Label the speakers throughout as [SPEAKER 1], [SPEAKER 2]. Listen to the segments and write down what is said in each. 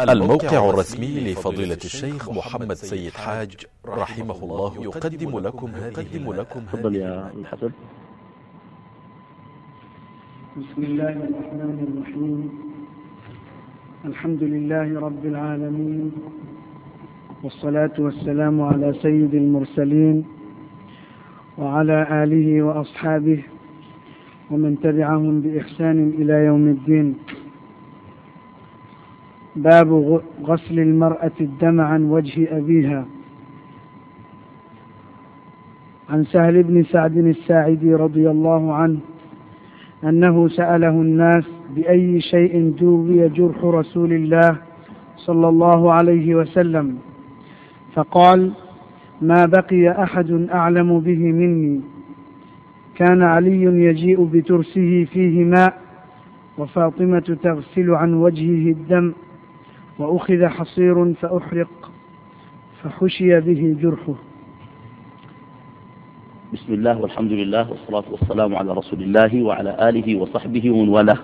[SPEAKER 1] الموقع الرسمي لفضيلة الشيخ محمد سيد حاج رحمه الله يقدم لكم هذه لكم
[SPEAKER 2] تفضل يا
[SPEAKER 3] بسم الله الرحمن الرحيم. الحمد لله رب العالمين. والصلاة والسلام على سيد المرسلين وعلى آله وأصحابه ومن تبعهم بإحسان إلى يوم الدين. باب غسل المرأة الدم عن وجه أبيها. عن سهل بن سعد الساعدي رضي الله عنه أنه سأله الناس بأي شيء دوي جرح رسول الله صلى الله عليه وسلم. فقال ما بقي أحد أعلم به مني. كان علي يجيء بترسه فيه ماء وفاطمة تغسل عن وجهه الدم وأخذ حصير فأحرق فحشي به جرحه
[SPEAKER 2] بسم الله والحمد لله والصلاة والسلام على رسول الله وعلى آله وصحبه ومن والاه.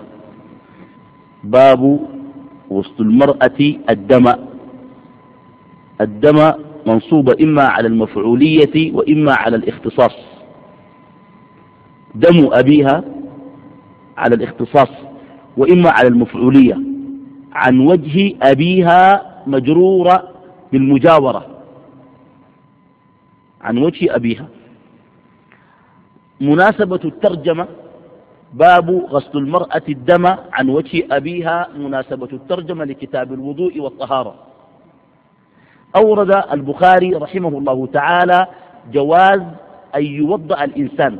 [SPEAKER 2] باب وسط المرأة الدم. الدم منصوب إما على المفعولية وإما على الاختصاص. دم أبيها على الاختصاص وإما على المفعولية. عن وجه أبيها مجرورة بالمجاورة. عن وجه أبيها. مناسبة الترجمة باب غسل المرأة الدم. عن وجه أبيها مناسبة الترجمة لكتاب الوضوء والطهارة. أورد البخاري رحمه الله تعالى جواز أن يوضأ الإنسان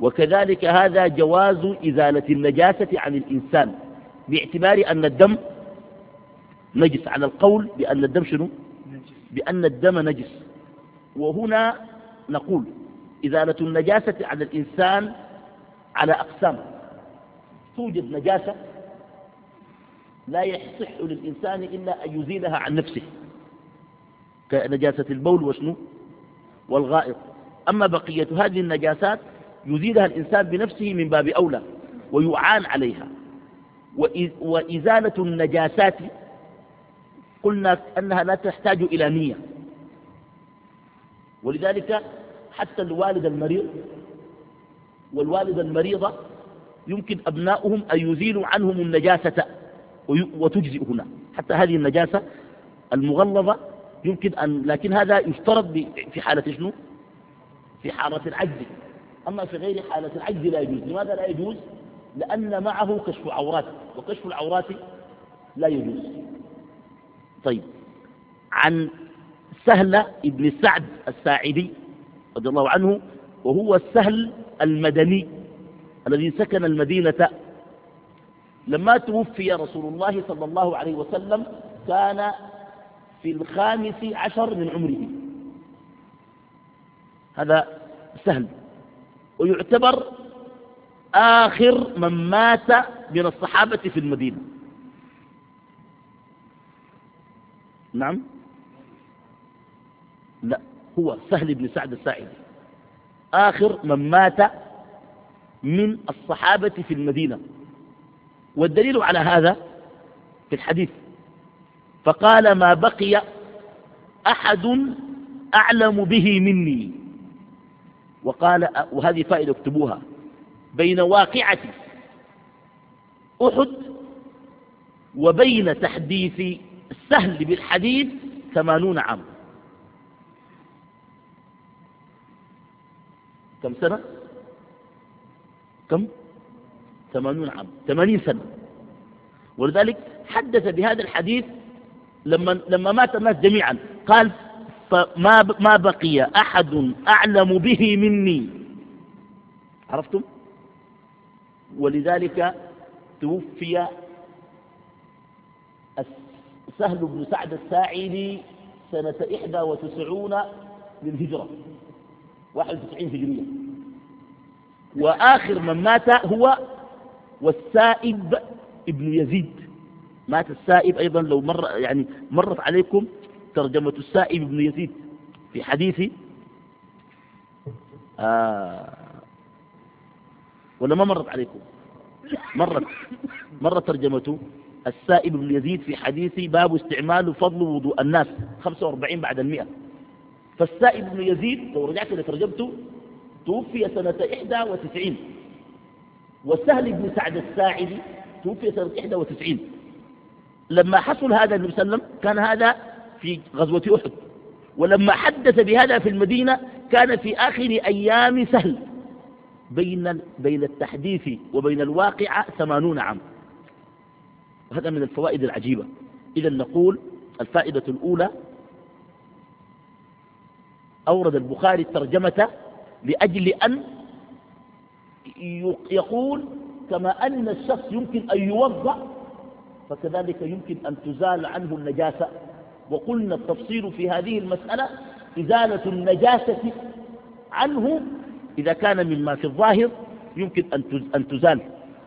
[SPEAKER 2] وكذلك هذا جواز إزالة النجاسة عن الإنسان. باعتبار أن الدم نجس. على القول بأن الدم شنو؟ بأن الدم نجس. وهنا نقول إزالة النجاسة على الإنسان على أقسام توجد نجاسة لا يصح للإنسان إلا أن يزيلها عن نفسه كنجاسة البول وشنو؟ والغائط. أما بقية هذه النجاسات يزيلها الإنسان بنفسه من باب أولى ويعان عليها. وإزالة النجاسات. قلنا أنها لا تحتاج إلى نية. ولذلك حتى الوالد المريض والوالدة المريضة يمكن أبناؤهم أن يزيلوا عنهم النجاسة وتجزئ هنا. حتى هذه النجاسة المغلظة يمكن أن لكن هذا يفترض في حالة شنو؟ في حالة العجز. أما في غير حالة العجز لا يجوز. لماذا لا يجوز؟ لأن معه كشف عورات وكشف العورات لا يجوز. طيب عن سهل ابن سعد الساعدي رضي الله عنه وهو السهل المدني الذي سكن المدينة. لما توفي رسول الله صلى الله عليه وسلم كان في الخامس عشر من عمره. هذا سهل ويعتبر آخر من مات من الصحابة في المدينة. نعم. لا هو سهل بن سعد الساعدي. آخر من مات من الصحابة في المدينة. والدليل على هذا في الحديث فقال ما بقي أحد أعلم به مني. وقال وهذه فائدة اكتبوها. بين واقعة أحد وبين تحديث السهل بالحديث ثمانون عام. كم سنة؟ كم؟ ثمانون عام. ثمانين سنة. ولذلك حدث بهذا الحديث لما, لما مات الناس جميعا. قال فما ما بقي أحد أعلم به مني. عرفتم؟ ولذلك توفي سهل بن سعد الساعدي سنة إحدى وتسعون للهجرة واحد وتسعين هجرية. وآخر من مات هو والسائب ابن يزيد. مات السائب أيضا لو مر يعني مرت عليكم ترجمة السائب ابن يزيد في حديث آه ولا ما مرت عليكم؟ مرت. مرت ترجمة السائب بن يزيد في حديث باب استعمال فضل وضوء الناس 45 بعد المئة. فالسائب بن يزيد لو رجعت لترجمته توفي سنة 91 وسهل بن سعد الساعدي توفي سنة 91 لما حصل هذا النبي صلى الله عليه وسلم كان هذا في غزوة أحد. ولما حدث بهذا في المدينة كان في آخر أيام سهل. بين بين التحديث وبين الواقع ثمانون عام. وهذا من الفوائد العجيبة. إذا نقول الفائدة الأولى أورد البخاري الترجمة لأجل أن يقول كما أن الشخص يمكن أن يوضع فكذلك يمكن أن تزال عنه النجاسة. وقلنا التفصيل في هذه المسألة إزالة النجاسة عنه إذا كان مما في الظاهر يمكن أن تزال.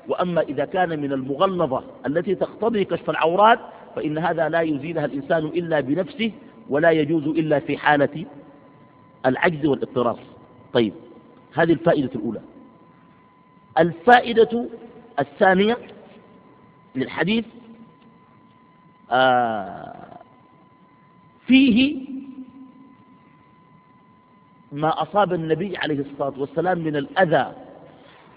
[SPEAKER 2] وأما إذا كان من المغلظة التي تقتضي كشف العورات فإن هذا لا يزيلها الإنسان إلا بنفسه ولا يجوز إلا في حالة العجز والاضطرار. طيب هذه الفائدة الأولى. الفائدة الثانية للحديث آه فيه ما أصاب النبي عليه الصلاة والسلام من الأذى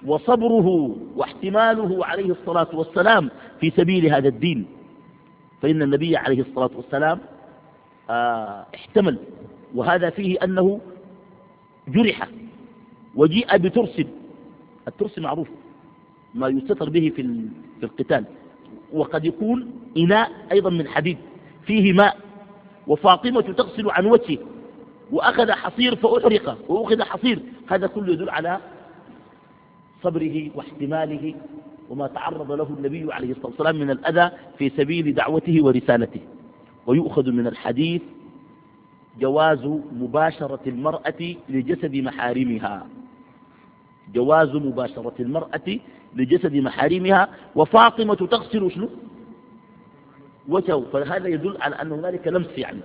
[SPEAKER 2] وصبره واحتماله عليه الصلاة والسلام في سبيل هذا الدين. فإن النبي عليه الصلاة والسلام آه احتمل. وهذا فيه أنه جرح وجيء بترس. الترس معروف ما يستتر به في في القتال. وقد يكون إناء أيضا من حديد فيه ماء. وفاطمة تغسل عن وجهه. وأخذ حصير فأحرق وأخذ حصير. هذا كله يدل على صبره واحتماله وما تعرض له النبي عليه الصلاة والسلام من الأذى في سبيل دعوته ورسالته. ويؤخذ من الحديث جواز مباشرة المرأة لجسد محارمها. جواز مباشرة المرأة لجسد محارمها. وفاطمة تغسل شنو؟ وجهه. فهذا يدل على أن هنالك لمس يعني.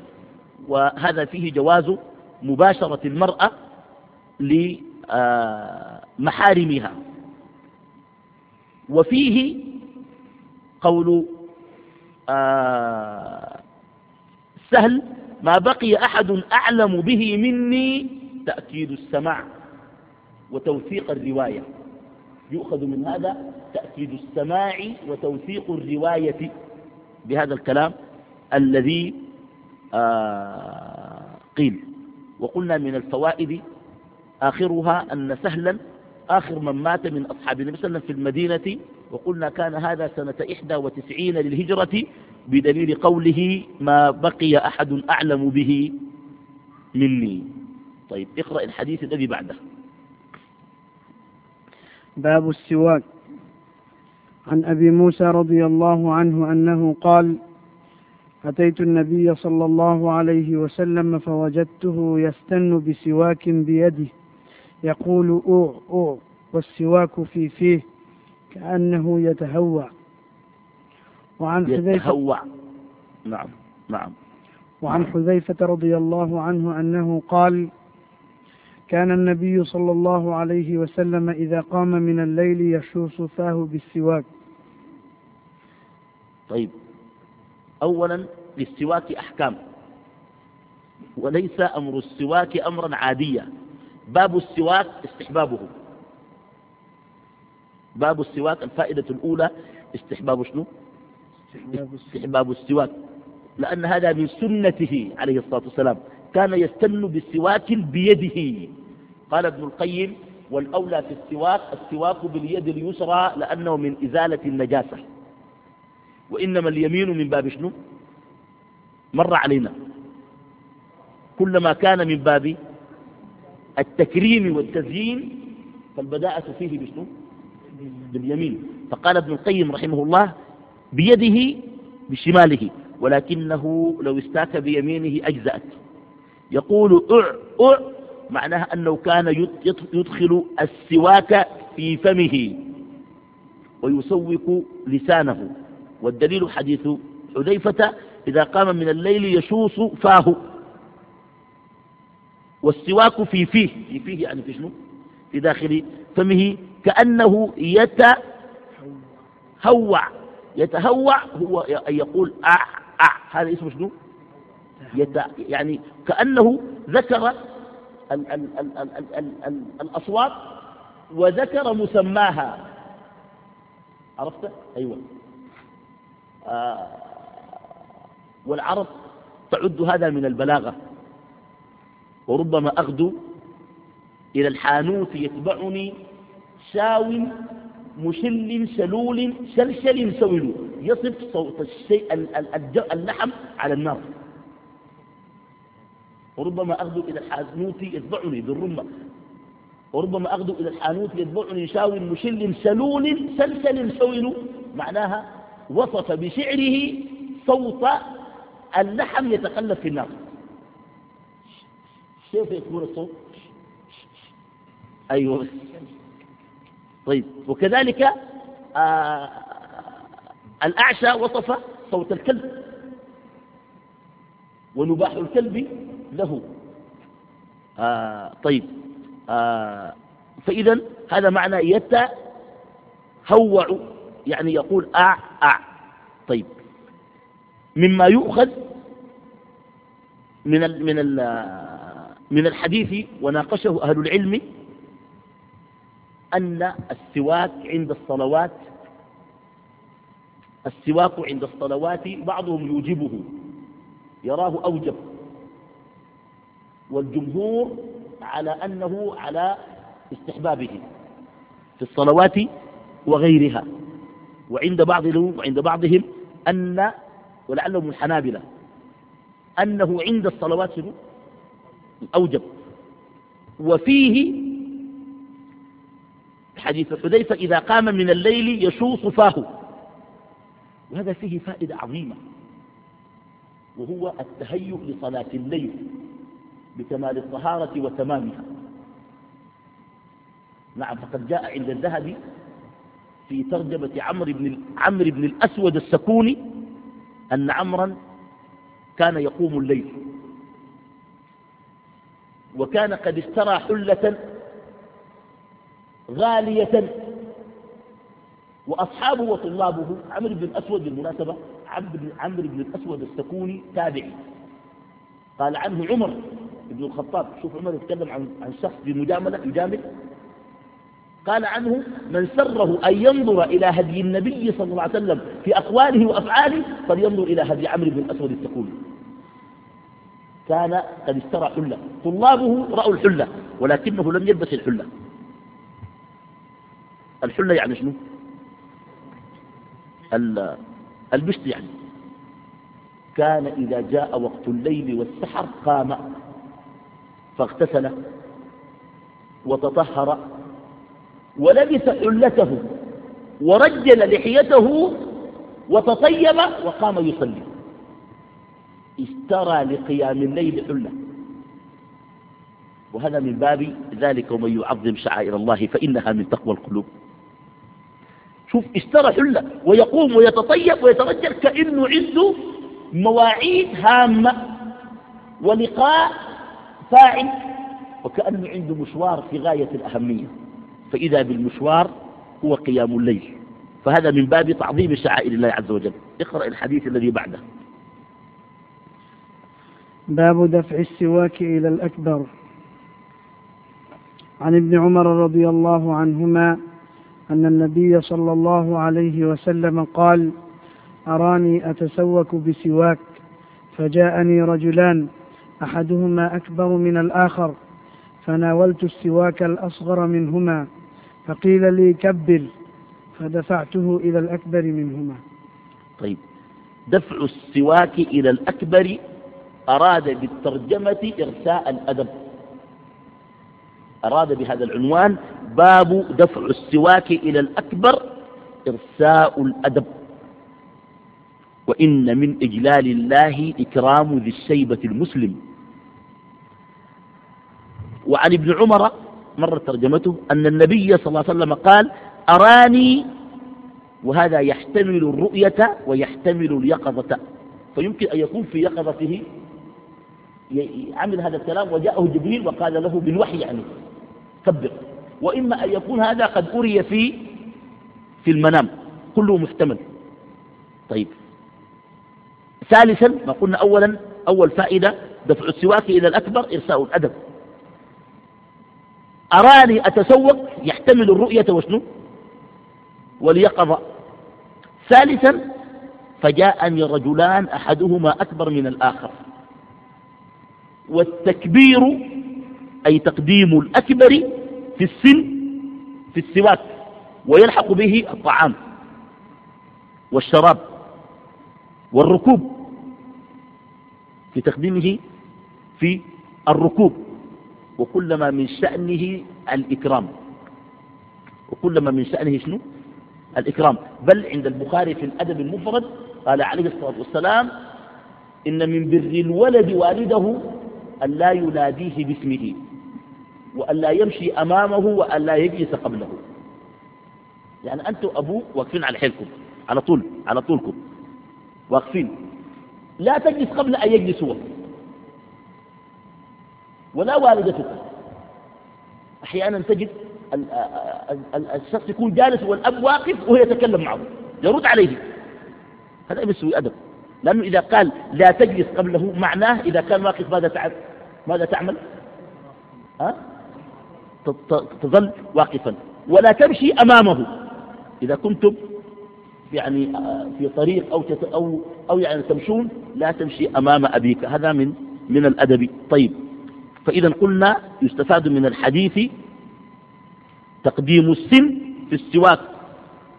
[SPEAKER 2] وهذا فيه جواز مباشرة المرأة لمحارمها. وفيه قول آه، سهل ما بقي أحد أعلم به مني تأكيد السماع وتوثيق الرواية. يؤخذ من هذا تأكيد السماع وتوثيق الرواية بهذا الكلام الذي قيل. وقلنا من الفوائد آخرها أن سهلا آخر من مات من أصحاب النبي صلى الله عليه وسلم في المدينة وقلنا كان هذا سنة إحدى وتسعين للهجرة بدليل قوله ما بقي أحد أعلم به مني. طيب اقرأ الحديث الذي بعده.
[SPEAKER 3] باب السواك. عن أبي موسى رضي الله عنه أنه قال أتيت النبي صلى الله عليه وسلم فوجدته يستن بسواك بيده يقول أوع أوع والسواك في فيه كأنه يتهوى.
[SPEAKER 2] وعن حذيفة يتهوى. نعم نعم.
[SPEAKER 3] وعن حذيفة رضي الله عنه أنه قال كان النبي صلى الله عليه وسلم إذا قام من الليل يشوص فاه بالسواك.
[SPEAKER 2] طيب. أولا للسواك أحكام. وليس أمر السواك أمرا عاديا باب السواك استحبابه. باب السواك الفائدة الأولى. استحباب شنو؟ استحباب السواك. لأن هذا من سنته عليه الصلاة والسلام. كان يستن بالسواك بيده. قال ابن القيم والأولى في السواك السواك باليد اليسرى لأنه من إزالة النجاسة. وإنما اليمين من باب شنو؟ مر علينا. كلما كان من باب التكريم والتزيين فالبداءة فيه بشنو؟ باليمين. فقال ابن القيم رحمه الله بيده بشماله ولكنه لو استاك بيمينه أجزأت. يقول أع أع معناها أنه كان يدخل السواك في فمه ويسوق لسانه. والدليل حديث حذيفة إذا قام من الليل يشوص فاه. والسواك في فيه في فيه يعني في شنو؟ في داخل فمه كأنه يتهوع. يتهوع هو أن يقول أع أع. هذا اسمه شنو؟ يت يعني كأنه ذكر ال ال ال ال ال ال ال الأصوات وذكر مسماها. عرفت؟ أيوة. والعرب تعد هذا من البلاغة وربما أغدو إلى الحانوت يتبعني شاو مشل سلول شلشل سول يصف صوت الشيء اللحم على النار. وربما أغدو إلى الحانوت يتبعني بالرمة وربما أغدو إلى الحانوت يتبعني شاو مشل سلول سلسل سول معناها وصف بشعره صوت اللحم يتقلب في النار. كيف يكون الصوت؟ أيوة. طيب وكذلك آه الأعشى وصف صوت الكلب. ونباح الكلب له. آه طيب آه فإذا هذا معنى يتهوع يعني يقول أع أع. طيب. مما يؤخذ من من من الحديث وناقشه أهل العلم أن السواك عند الصلوات السواك عند الصلوات بعضهم يوجبه. يراه أوجب. والجمهور على أنه على استحبابه في الصلوات وغيرها. وعند بعضهم وعند بعضهم أن ولعلهم الحنابلة أنه عند الصلوات أوجب. وفيه حديث حذيفة إذا قام من الليل يشوص فاه. وهذا فيه فائدة عظيمة. وهو التهيؤ لصلاة الليل بكمال الطهارة وتمامها. نعم فقد جاء عند الذهبي في ترجمة عمرو بن عمرو بن الأسود السكوني أن عمرا كان يقوم الليل. وكان قد اشترى حلة غالية وأصحابه وطلابه. عمرو بن الأسود بالمناسبة عمرو بن الأسود السكوني تابعي. قال عنه عمر بن الخطاب. شوف عمر يتكلم عن عن شخص بمجاملة يجامل قال عنه من سره أن ينظر إلى هدي النبي صلى الله عليه وسلم في أقواله وأفعاله فلينظر إلى هدي عمرو بن الأسود السكوني كان قد اشترى حلة. طلابه رأوا الحلة ولكنه لم يلبس الحلة. الحلة يعني شنو؟ البشت يعني. كان إذا جاء وقت الليل والسحر قام فاغتسل وتطهر ولبس حلته ورجل لحيته وتطيب وقام يصلي. اشترى لقيام الليل حلة. وهذا من باب ذلك ومن يعظم شعائر الله فإنها من تقوى القلوب. شوف اشترى حلة ويقوم ويتطيب ويترجل كأنه عنده مواعيد هامة ولقاء فاعل وكأنه عنده مشوار في غاية الأهمية. فإذا بالمشوار هو قيام الليل. فهذا من باب تعظيم شعائر الله عز وجل. اقرأ الحديث الذي بعده.
[SPEAKER 3] باب دفع السواك إلى الأكبر. عن ابن عمر رضي الله عنهما أن النبي صلى الله عليه وسلم قال أراني أتسوك بسواك فجاءني رجلان أحدهما أكبر من الآخر فناولت السواك الأصغر منهما. فقيل لي كبر فدفعته إلى الأكبر منهما.
[SPEAKER 2] طيب. دفع السواك إلى الأكبر أراد بالترجمة إرساء الأدب. أراد بهذا العنوان باب دفع السواك إلى الأكبر إرساء الأدب. وإن من إجلال الله إكرام ذي الشيبة المسلم. وعن ابن عمر مرة ترجمته أن النبي صلى الله عليه وسلم قال أراني وهذا يحتمل الرؤية ويحتمل اليقظة. فيمكن أن يكون في يقظته عمل هذا الكلام وجاءه جبريل وقال له بالوحي يعني. كبر وإما أن يكون هذا قد أري في في المنام. كله محتمل. طيب. ثالثا ما قلنا أولا أول فائدة دفع السواك إلى الأكبر إرساء الأدب. أراني أتسوق يحتمل الرؤية وشنو؟ واليقظة ثالثا فجاءني رجلان أحدهما أكبر من الآخر. والتكبير أي تقديم الأكبر في السن في السواك ويلحق به الطعام والشراب والركوب. في تقديمه في الركوب. وكلما من شأنه الإكرام. وكلما من شأنه شنو؟ الإكرام. بل عند البخاري في الأدب المفرد قال عليه الصلاة والسلام إن من بر الولد والده أن لا يناديه باسمه وأن لا يمشي أمامه وأن لا يجلس قبله. يعني أنتم أبوه واقفين على حيلكم على طول على طولكم واقفين. لا تجلس قبل أن يجلس هو ولا والدتك. أحيانا تجد الشخص يكون جالس والأب واقف وهو يتكلم معه. يرد عليه. هذا يسوي أدب. لأنه إذا قال لا تجلس قبله معناه إذا كان واقف ماذا تعمل ماذا تعمل؟ ها؟ تظل واقفا. ولا تمشي أمامه. إذا كنتم يعني آه، في طريق أو, أو, أو يعني تمشون لا تمشي أمام أبيك. هذا من من الأدب. طيب. فإذا قلنا يستفاد من الحديث تقديم السن في السواك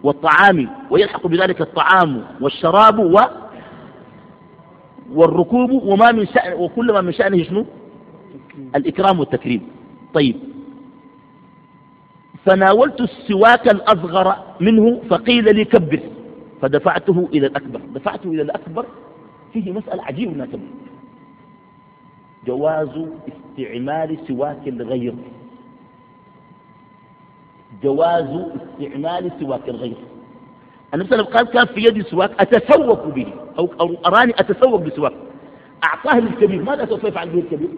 [SPEAKER 2] والطعام ويلحق بذلك الطعام والشراب و والركوب وما من شأن وكل ما من شأنه شنو؟ الإكرام والتكريم. طيب. فناولت السواك الأصغر منه فقيل لي كبر فدفعته إلى الأكبر. دفعته إلى الأكبر؟ فيه مسألة عجيبة جواز استعمال سواك الغير. جواز استعمال سواك الغير. النبي صلى الله عليه وسلم قال كان في يدي سواك أتسوق به أو, أو أراني أتسوق بسواك. أعطاه للكبير ماذا سوف يفعل به الكبير؟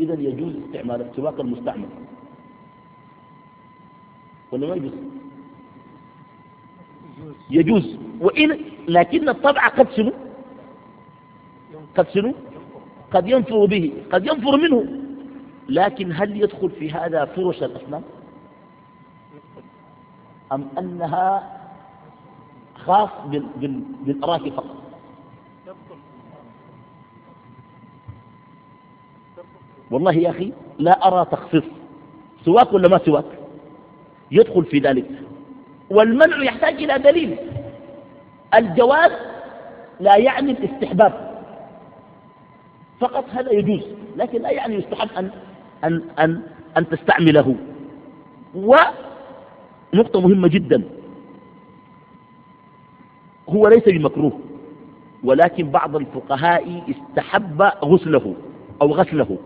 [SPEAKER 2] إذا يجوز استعمال السواك المستعمل. ولا ما يجوز؟ يجوز. وإن لكن الطبع قد شنو؟ قد شنو؟ قد ينفر به قد ينفر منه. لكن هل يدخل في هذا فرش الأصنام؟ أم أنها خاص بالأراك فقط؟ والله يا أخي لا أرى تخصيص. سواك ولا ما سواك؟ يدخل في ذلك. والمنع يحتاج إلى دليل. الجواز لا يعني الاستحباب. فقط هذا يجوز لكن لا يعني يستحب أن, أن, أن, أن تستعمله. ونقطة مهمة جدا. هو ليس بمكروه ولكن بعض الفقهاء استحب غسله أو غسله.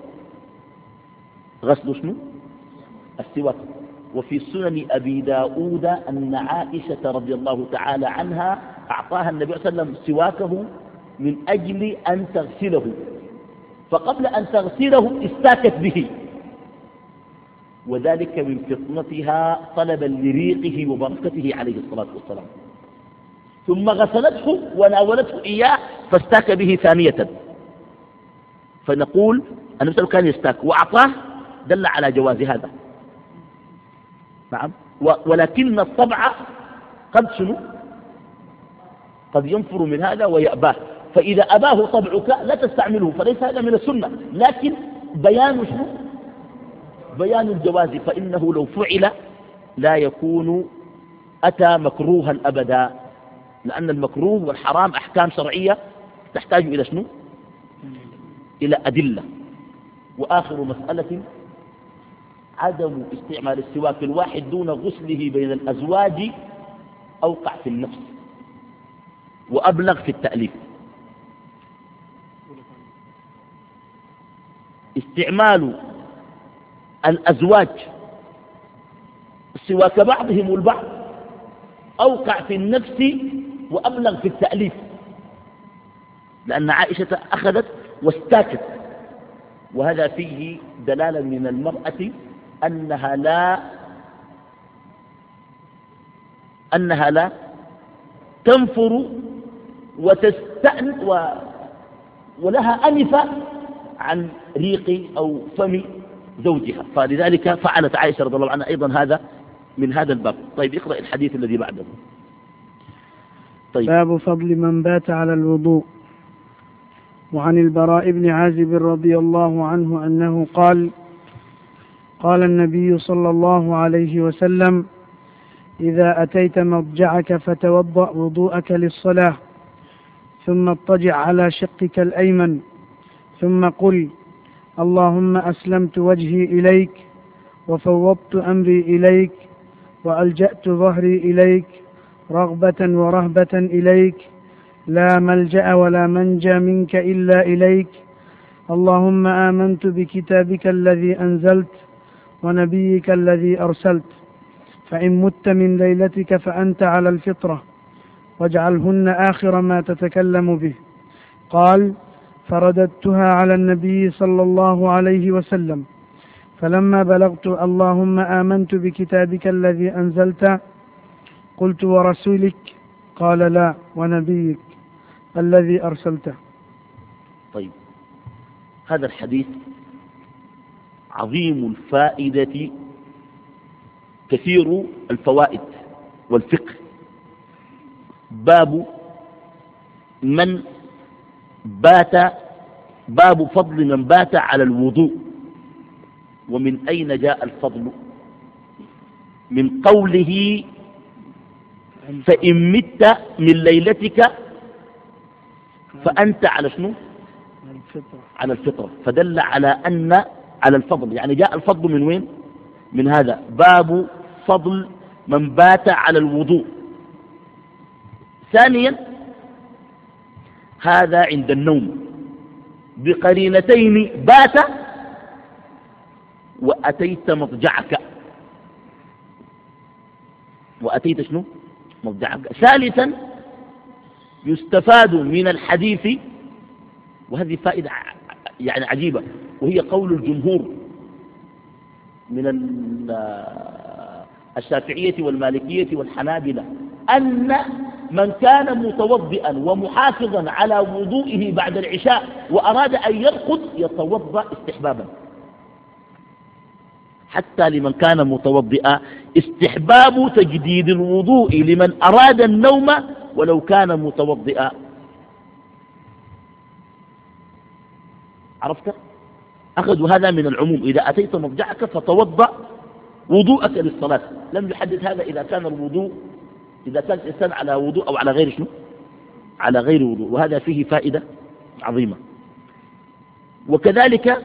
[SPEAKER 2] غسل شنو؟ السواك. وفي سنن أبي داود أن عائشة رضي الله تعالى عنها أعطاها النبي صلى الله عليه وسلم سواكه من أجل أن تغسله. فقبل أن تغسله استاكت به. وذلك من فطنتها طلبا لريقه وبركته عليه الصلاة والسلام. ثم غسلته وناولته إياه فاستاك به ثانية. فنقول النبي كان يستاك وأعطاه دل على جواز هذا. نعم. ولكن الطبع قد شنو؟ قد ينفر من هذا ويأباه. فإذا أباه طبعك لا تستعمله فليس هذا من السنة. لكن بيان شنو؟ بيان الجواز فإنه لو فعل لا يكون أتى مكروها أبدا. لأن المكروه والحرام أحكام شرعية تحتاج إلى شنو؟ إلى أدلة. وآخر مسألة عدم استعمال السواك الواحد دون غسله بين الأزواج أوقع في النفس وأبلغ في التأليف. استعمال الأزواج سواك بعضهم البعض أوقع في النفس وأبلغ في التأليف. لأن عائشة أخذت واستاكت وهذا فيه دلالة من المرأة أنها لا أنها لا تنفر وتستأن و ولها أنفة عن ريق أو فم زوجها. فلذلك فعلت عائشة رضي الله عنها أيضا هذا من هذا الباب. طيب اقرأ الحديث الذي بعده.
[SPEAKER 3] طيب. باب فضل من بات على الوضوء. وعن البراء بن عازب رضي الله عنه أنه قال قال النبي صلى الله عليه وسلم إذا أتيت مضجعك فتوضأ وضوءك للصلاة ثم اضطجع على شقك الأيمن ثم قل اللهم أسلمت وجهي إليك وفوضت أمري إليك وألجأت ظهري إليك رغبة ورهبة إليك لا ملجأ ولا منجى منك إلا إليك اللهم آمنت بكتابك الذي أنزلت ونبيك الذي أرسلت فإن مت من ليلتك فأنت على الفطرة واجعلهن آخر ما تتكلم به قال فرددتها على النبي صلى الله عليه وسلم. فلما بلغت اللهم آمنت بكتابك الذي أنزلت قلت ورسولك؟ قال لا ونبيك الذي أرسلته
[SPEAKER 2] طيب هذا الحديث عظيم الفائدة كثير الفوائد والفقه. باب من بات باب فضل من بات على الوضوء. ومن أين جاء الفضل؟ من قوله فإن مت من ليلتك فأنت على شنو؟ على الفطرة. فدل على أن على الفضل. يعني جاء الفضل من وين؟ من هذا. باب فضل من بات على الوضوء. ثانيا هذا عند النوم. بقرينتين بات وأتيت مضجعك. وأتيت شنو؟ مضجعك. ثالثا يستفاد من الحديث وهذه فائدة يعني عجيبة وهي قول الجمهور من الشافعية والمالكية والحنابلة أن من كان متوضئا ومحافظا على وضوئه بعد العشاء وأراد أن يرقد يتوضأ استحبابا. حتى لمن كان متوضئا استحباب تجديد الوضوء لمن أراد النوم ولو كان متوضئا. عرفت؟ أخذوا هذا من العموم. إذا أتيت مضجعك فتوضأ وضوءك للصلاة. لم يحدد هذا إذا كان الوضوء إذا كان الإنسان على وضوء أو على غير شنو؟ على غير وضوء وهذا فيه فائدة عظيمة. وكذلك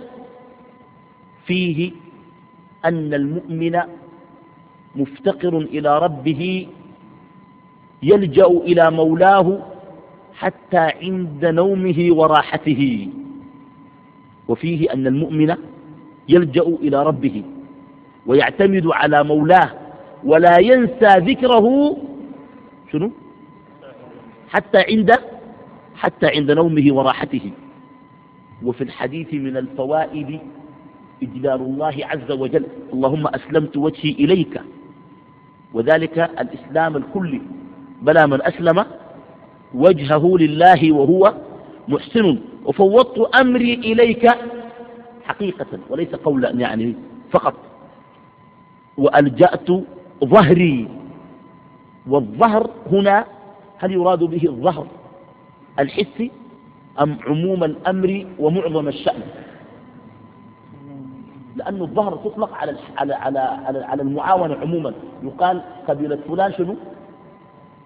[SPEAKER 2] فيه أن المؤمن مفتقر إلى ربه يلجأ إلى مولاه حتى عند نومه وراحته. وفيه أن المؤمن يلجأ إلى ربه ويعتمد على مولاه ولا ينسى ذكره شنو؟ حتى عند حتى عند نومه وراحته. وفي الحديث من الفوائد إجلال الله عز وجل اللهم أسلمت وجهي إليك. وذلك الإسلام الكلي. بلى من أسلم وجهه لله وهو محسن. وفوضت أمري إليك حقيقة وليس قولا يعني فقط. وألجأت ظهري والظهر هنا هل يراد به الظهر الحسي أم عموم الأمر ومعظم الشأن؟ لأن الظهر تطلق على على على على, المعاونة عموما. يقال قبيلة فلان شنو؟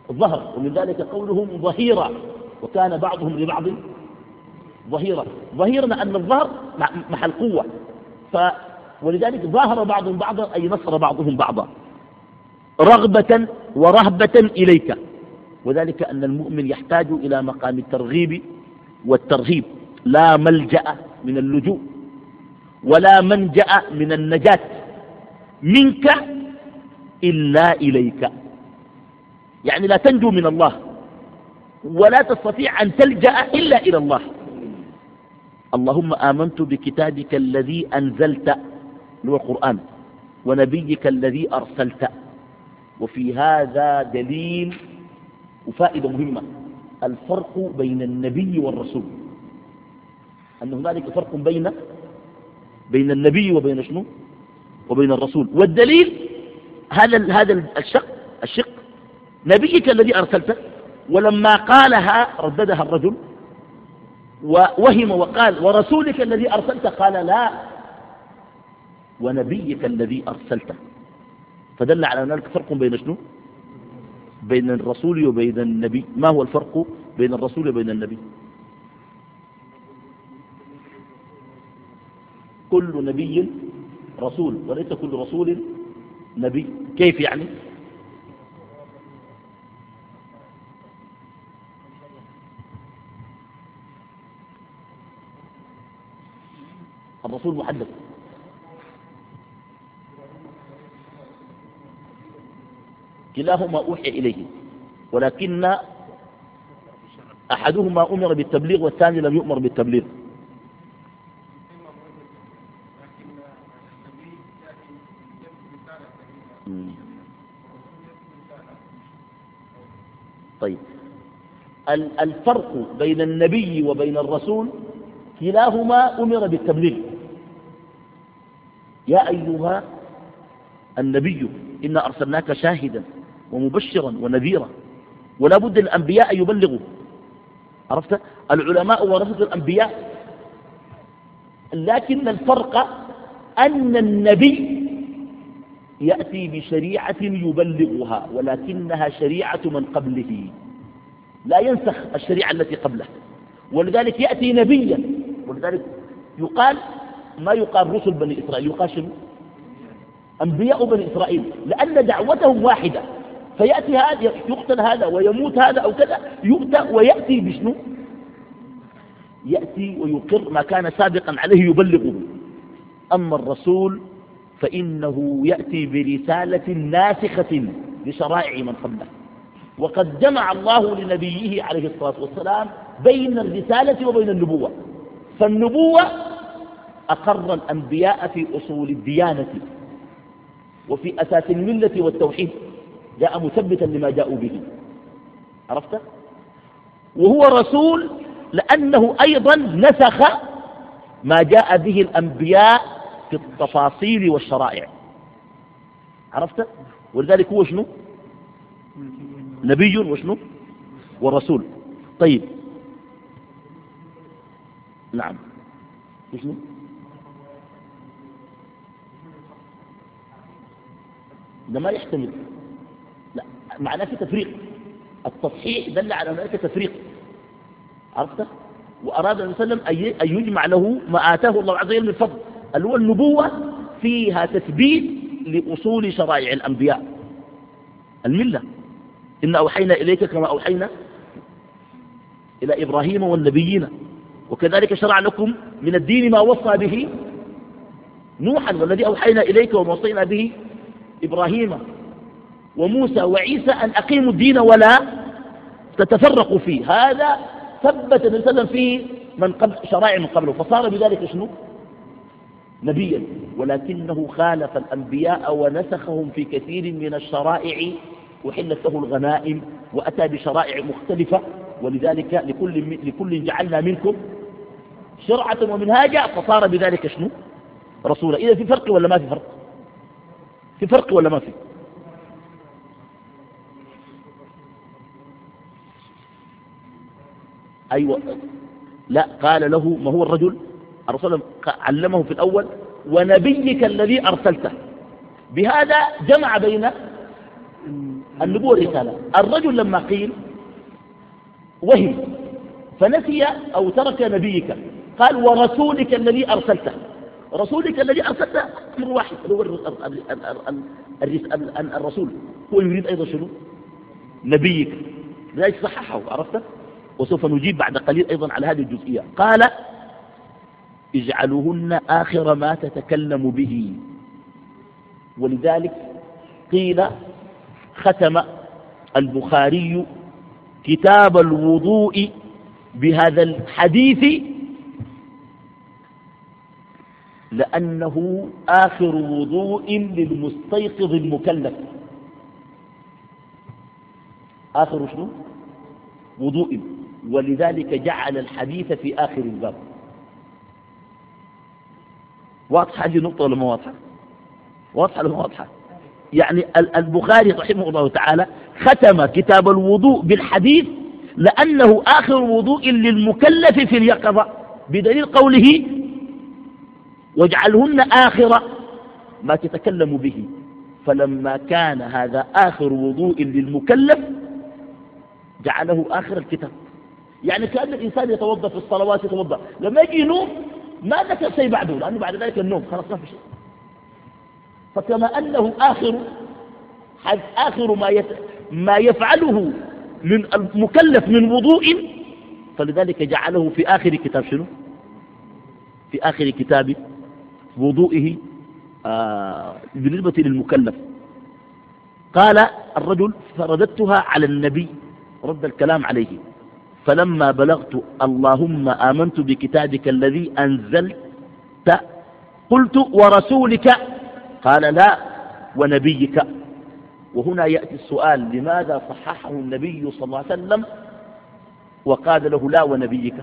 [SPEAKER 2] الظهر. ومن ذلك قولهم ظهيرا وكان بعضهم لبعض ظهيرا ظهيرنا أن الظهر محل قوة. ف ولذلك ظاهر بعضهم بعضا أي نصر بعضهم بعضا. رغبة ورهبة إليك. وذلك أن المؤمن يحتاج إلى مقام الترغيب والترهيب. لا ملجأ من اللجوء ولا منجأ من النجاة منك إلا إليك. يعني لا تنجو من الله ولا تستطيع أن تلجأ إلا إلى الله. اللهم آمنت بكتابك الذي أنزلت هو القرآن ونبيك الذي أرسلت. وفي هذا دليل وفائدة مهمة. الفرق بين النبي والرسول. أن هنالك فرق بين بين النبي وبين شنو؟ وبين الرسول. والدليل هذا هذا الشق الشق. نبيك الذي أرسلته ولما قالها رددها الرجل ووهم وقال ورسولك الذي أرسلته قال لا. ونبيك الذي أرسلته. فدل على أن هناك فرق بين شنو؟ بين الرسول وبين النبي. ما هو الفرق بين الرسول وبين النبي؟ كل نبي رسول وليس كل رسول نبي. كيف يعني؟ الرسول محدث. كلاهما أوحي إليه. ولكن أحدهما أمر بالتبليغ والثاني لم يؤمر بالتبليغ. طيب. الفرق بين النبي وبين الرسول كلاهما أمر بالتبليغ. يا أيها النبي إنا أرسلناك شاهدا. ومبشرا ونذيرا. ولا بد الأنبياء أن يبلغوا. عرفت؟ العلماء ورثة الأنبياء. لكن الفرق أن النبي يأتي بشريعة يبلغها ولكنها شريعة من قبله. لا ينسخ الشريعة التي قبله. ولذلك يأتي نبيا. ولذلك يقال ما يقال رسل بني إسرائيل يقال شنو؟ أنبياء بني إسرائيل. لأن دعوتهم واحدة. فيأتي هذا يقتل هذا ويموت هذا أو كذا يؤتى ويأتي بشنو؟ يأتي ويقر ما كان سابقا عليه يبلغه. أما الرسول فإنه يأتي برسالة ناسخة لشرائع من قبله. وقد جمع الله لنبيه عليه الصلاة والسلام بين الرسالة وبين النبوة. فالنبوة أقر الأنبياء في أصول الديانة وفي أساس الملة والتوحيد. جاء مثبتا لما جاءوا به. عرفت؟ وهو رسول لأنه أيضا نسخ ما جاء به الأنبياء في التفاصيل والشرائع. عرفت؟ ولذلك هو شنو؟ نبي وشنو؟ ورسول. طيب. نعم. شنو ده ما يحتمل. معناه في تفريق. التصحيح دل على هناك تفريق. عرفت؟ وأراد النبي صلى الله عليه وسلم أن يجمع له ما آتاه الله عز وجل من فضل اللي هو النبوة فيها تثبيت لأصول شرائع الأنبياء. الملة. إن أوحينا إليك كما أوحينا إلى إبراهيم والنبيين وكذلك شرع لكم من الدين ما وصى به نوحا والذي أوحينا إليك ووصينا به إبراهيم. وموسى وعيسى أن أقيموا الدين ولا تتفرقوا فيه. هذا ثبت النبي صلى الله عليه وسلم فيه من قبل شرائع من قبله. فصار بذلك شنو؟ نبيا. ولكنه خالف الأنبياء ونسخهم في كثير من الشرائع وحلت له الغنائم وأتى بشرائع مختلفة. ولذلك لكل, لكل جعلنا منكم شرعة ومنهاجا. فصار بذلك شنو؟ رسولا. إذا في فرق ولا ما في فرق؟ في فرق ولا ما في؟ أيوة. لا قال له ما هو الرجل؟ الرسول علمه في الأول ونبيك الذي أرسلته. بهذا جمع بين النبوة والرسالة. الرجل لما قيل وهم فنسي أو ترك نبيك قال ورسولك الذي أرسلته. رسولك الذي أرسلته أمر واحد هو الرسول. هو يريد أيضا شنو؟ نبيك. ذلك صححه عرفت؟ وسوف نجيب بعد قليل أيضا على هذه الجزئية. قال اجعلوهن آخر ما تتكلم به. ولذلك قيل ختم البخاري كتاب الوضوء بهذا الحديث لأنه آخر وضوء للمستيقظ المكلف. آخر شنو؟ وضوء. ولذلك جعل الحديث في آخر الباب. واضحة هذه نقطة ولا ما واضحة؟ واضحة ولا واضحة؟ يعني البخاري رحمه الله تعالى ختم كتاب الوضوء بالحديث لأنه آخر وضوء للمكلف في اليقظة بدليل قوله واجعلهن آخر ما تتكلم به. فلما كان هذا آخر وضوء للمكلف جعله آخر الكتاب. يعني كأن الإنسان يتوضأ في الصلوات يتوضأ. لما يجي ينوم ما ذكر شيء بعده لأنه بعد ذلك النوم خلاص ما في شيء. فكما أنه آخر آخر ما ما يفعله من المكلف من وضوء فلذلك جعله في آخر كتاب شنو؟ في آخر كتاب وضوئه آه بالنسبة للمكلف. قال الرجل فرددتها على النبي رد الكلام عليه. فلما بلغت اللهم آمنت بكتابك الذي أنزلت قلت ورسولك؟ قال لا ونبيك. وهنا يأتي السؤال لماذا صححه النبي صلى الله عليه وسلم وقال له لا ونبيك؟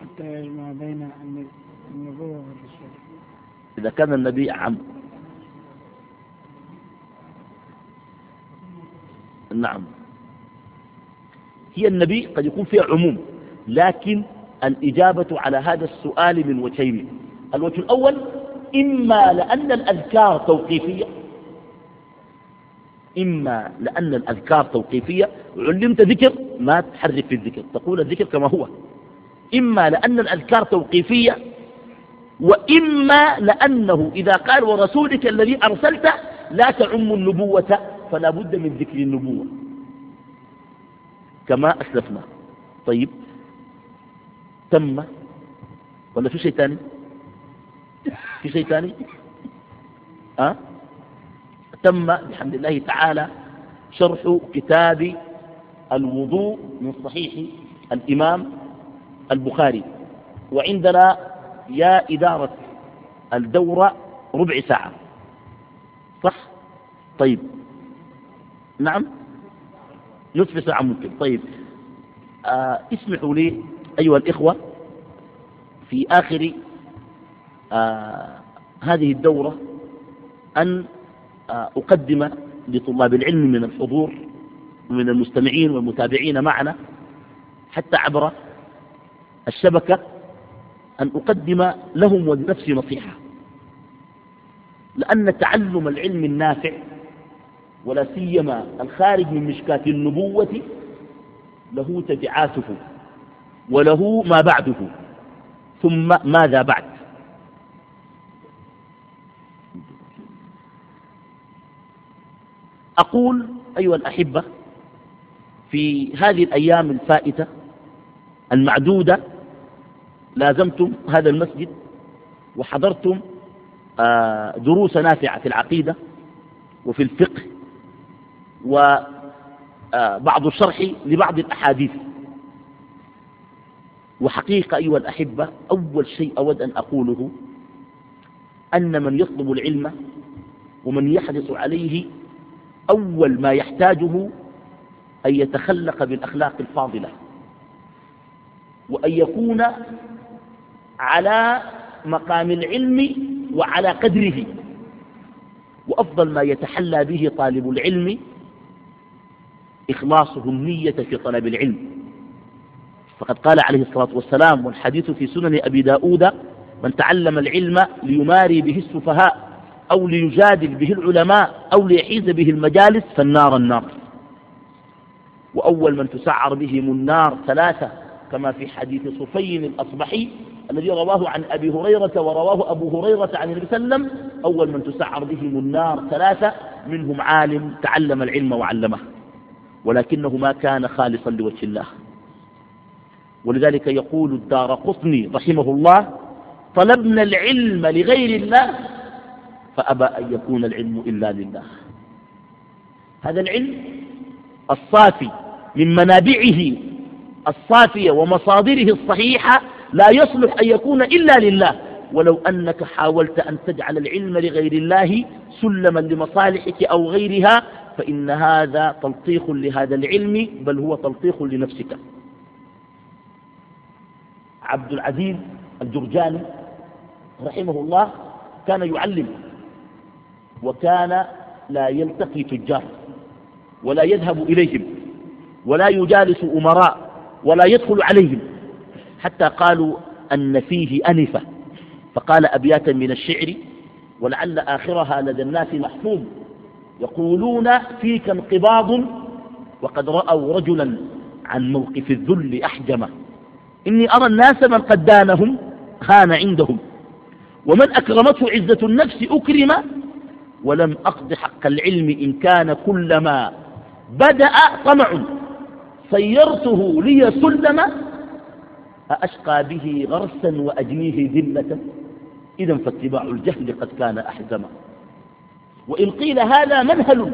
[SPEAKER 3] حتى يجمع بين النبوة والرسول.
[SPEAKER 2] إذا كان النبي عم. نعم. هي النبي قد يكون فيها عموم. لكن الإجابة على هذا السؤال من وجهين. الوجه الأول إما لأن الأذكار توقيفية. إما لأن الأذكار توقيفية. علمت ذكر ما تحرك في الذكر. تقول الذكر كما هو. إما لأن الأذكار توقيفية وإما لأنه إذا قال ورسولك الذي أرسلت لا تعم النبوة فلا بد من ذكر النبوة. كما أسلفنا. طيب. تم. ولا في شيء ثاني في شيء ثاني أه؟ تم. بحمد الله تعالى شرح كتاب الوضوء من صحيح الإمام البخاري. وعندنا يا إدارة الدورة ربع ساعة. صح؟ طيب. نعم. نصف ساعة ممكن. طيب آه اسمحوا لي أيها الإخوة في آخر آه هذه الدورة أن آه أقدم لطلاب العلم من الحضور ومن المستمعين والمتابعين معنا حتى عبر الشبكة أن أقدم لهم ولنفسي نصيحة. لأن تعلم العلم النافع ولا سيما الخارج من مشكاة النبوة له تبعاته وله ما بعده. ثم ماذا بعد؟ أقول أيها الأحبة في هذه الأيام الفائتة المعدودة لازمتم هذا المسجد وحضرتم آه، دروس نافعة في العقيدة وفي الفقه. وبعض الشرح لبعض الأحاديث. وحقيقة أيها الأحبة أول شيء أود أن أقوله أن من يطلب العلم ومن يحرص عليه أول ما يحتاجه أن يتخلق بالأخلاق الفاضلة وأن يكون على مقام العلم وعلى قدره. وأفضل ما يتحلى به طالب العلم إخلاصه النية في طلب العلم. فقد قال عليه الصلاة والسلام والحديث في سنن أبي داود من تعلم العلم ليماري به السفهاء أو ليجادل به العلماء أو ليحيز به المجالس فالنار النار. وأول من تسعر بهم النار ثلاثة كما في حديث صفين الأصبحي الذي رواه عن أبي هريرة ورواه أبو هريرة عن النبي صلى الله عليه وسلم. أول من تسعر بهم النار ثلاثة منهم عالم تعلم العلم وعلمه. ولكنه ما كان خالصا لوجه الله. ولذلك يقول الدار قطني رحمه الله طلبنا العلم لغير الله فأبى أن يكون العلم إلا لله. هذا العلم الصافي من منابعه الصافية ومصادره الصحيحة لا يصلح أن يكون إلا لله. ولو أنك حاولت أن تجعل العلم لغير الله سلما لمصالحك أو غيرها فإن هذا تلطيخ لهذا العلم بل هو تلطيخ لنفسك. عبد العزيز الجرجاني رحمه الله كان يعلم وكان لا يلتقي تجار ولا يذهب إليهم ولا يجالس أمراء ولا يدخل عليهم. حتى قالوا أن فيه أنفة. فقال أبياتا من الشعر ولعل آخرها لدى الناس محفوظ. يقولون فيك انقباض وقد رأوا رجلا عن موقف الذل أحجم. إني أرى الناس من قد دانهم خان عندهم ومن أكرمته عزة النفس أكرم. ولم أقض حق العلم إن كان كلما بدأ طمع. صيرته لي سلما أأشقى به غرسا وأجنيه ذلة. إذا فاتباع الجهل قد كان أحزما وإن قيل هذا منهل.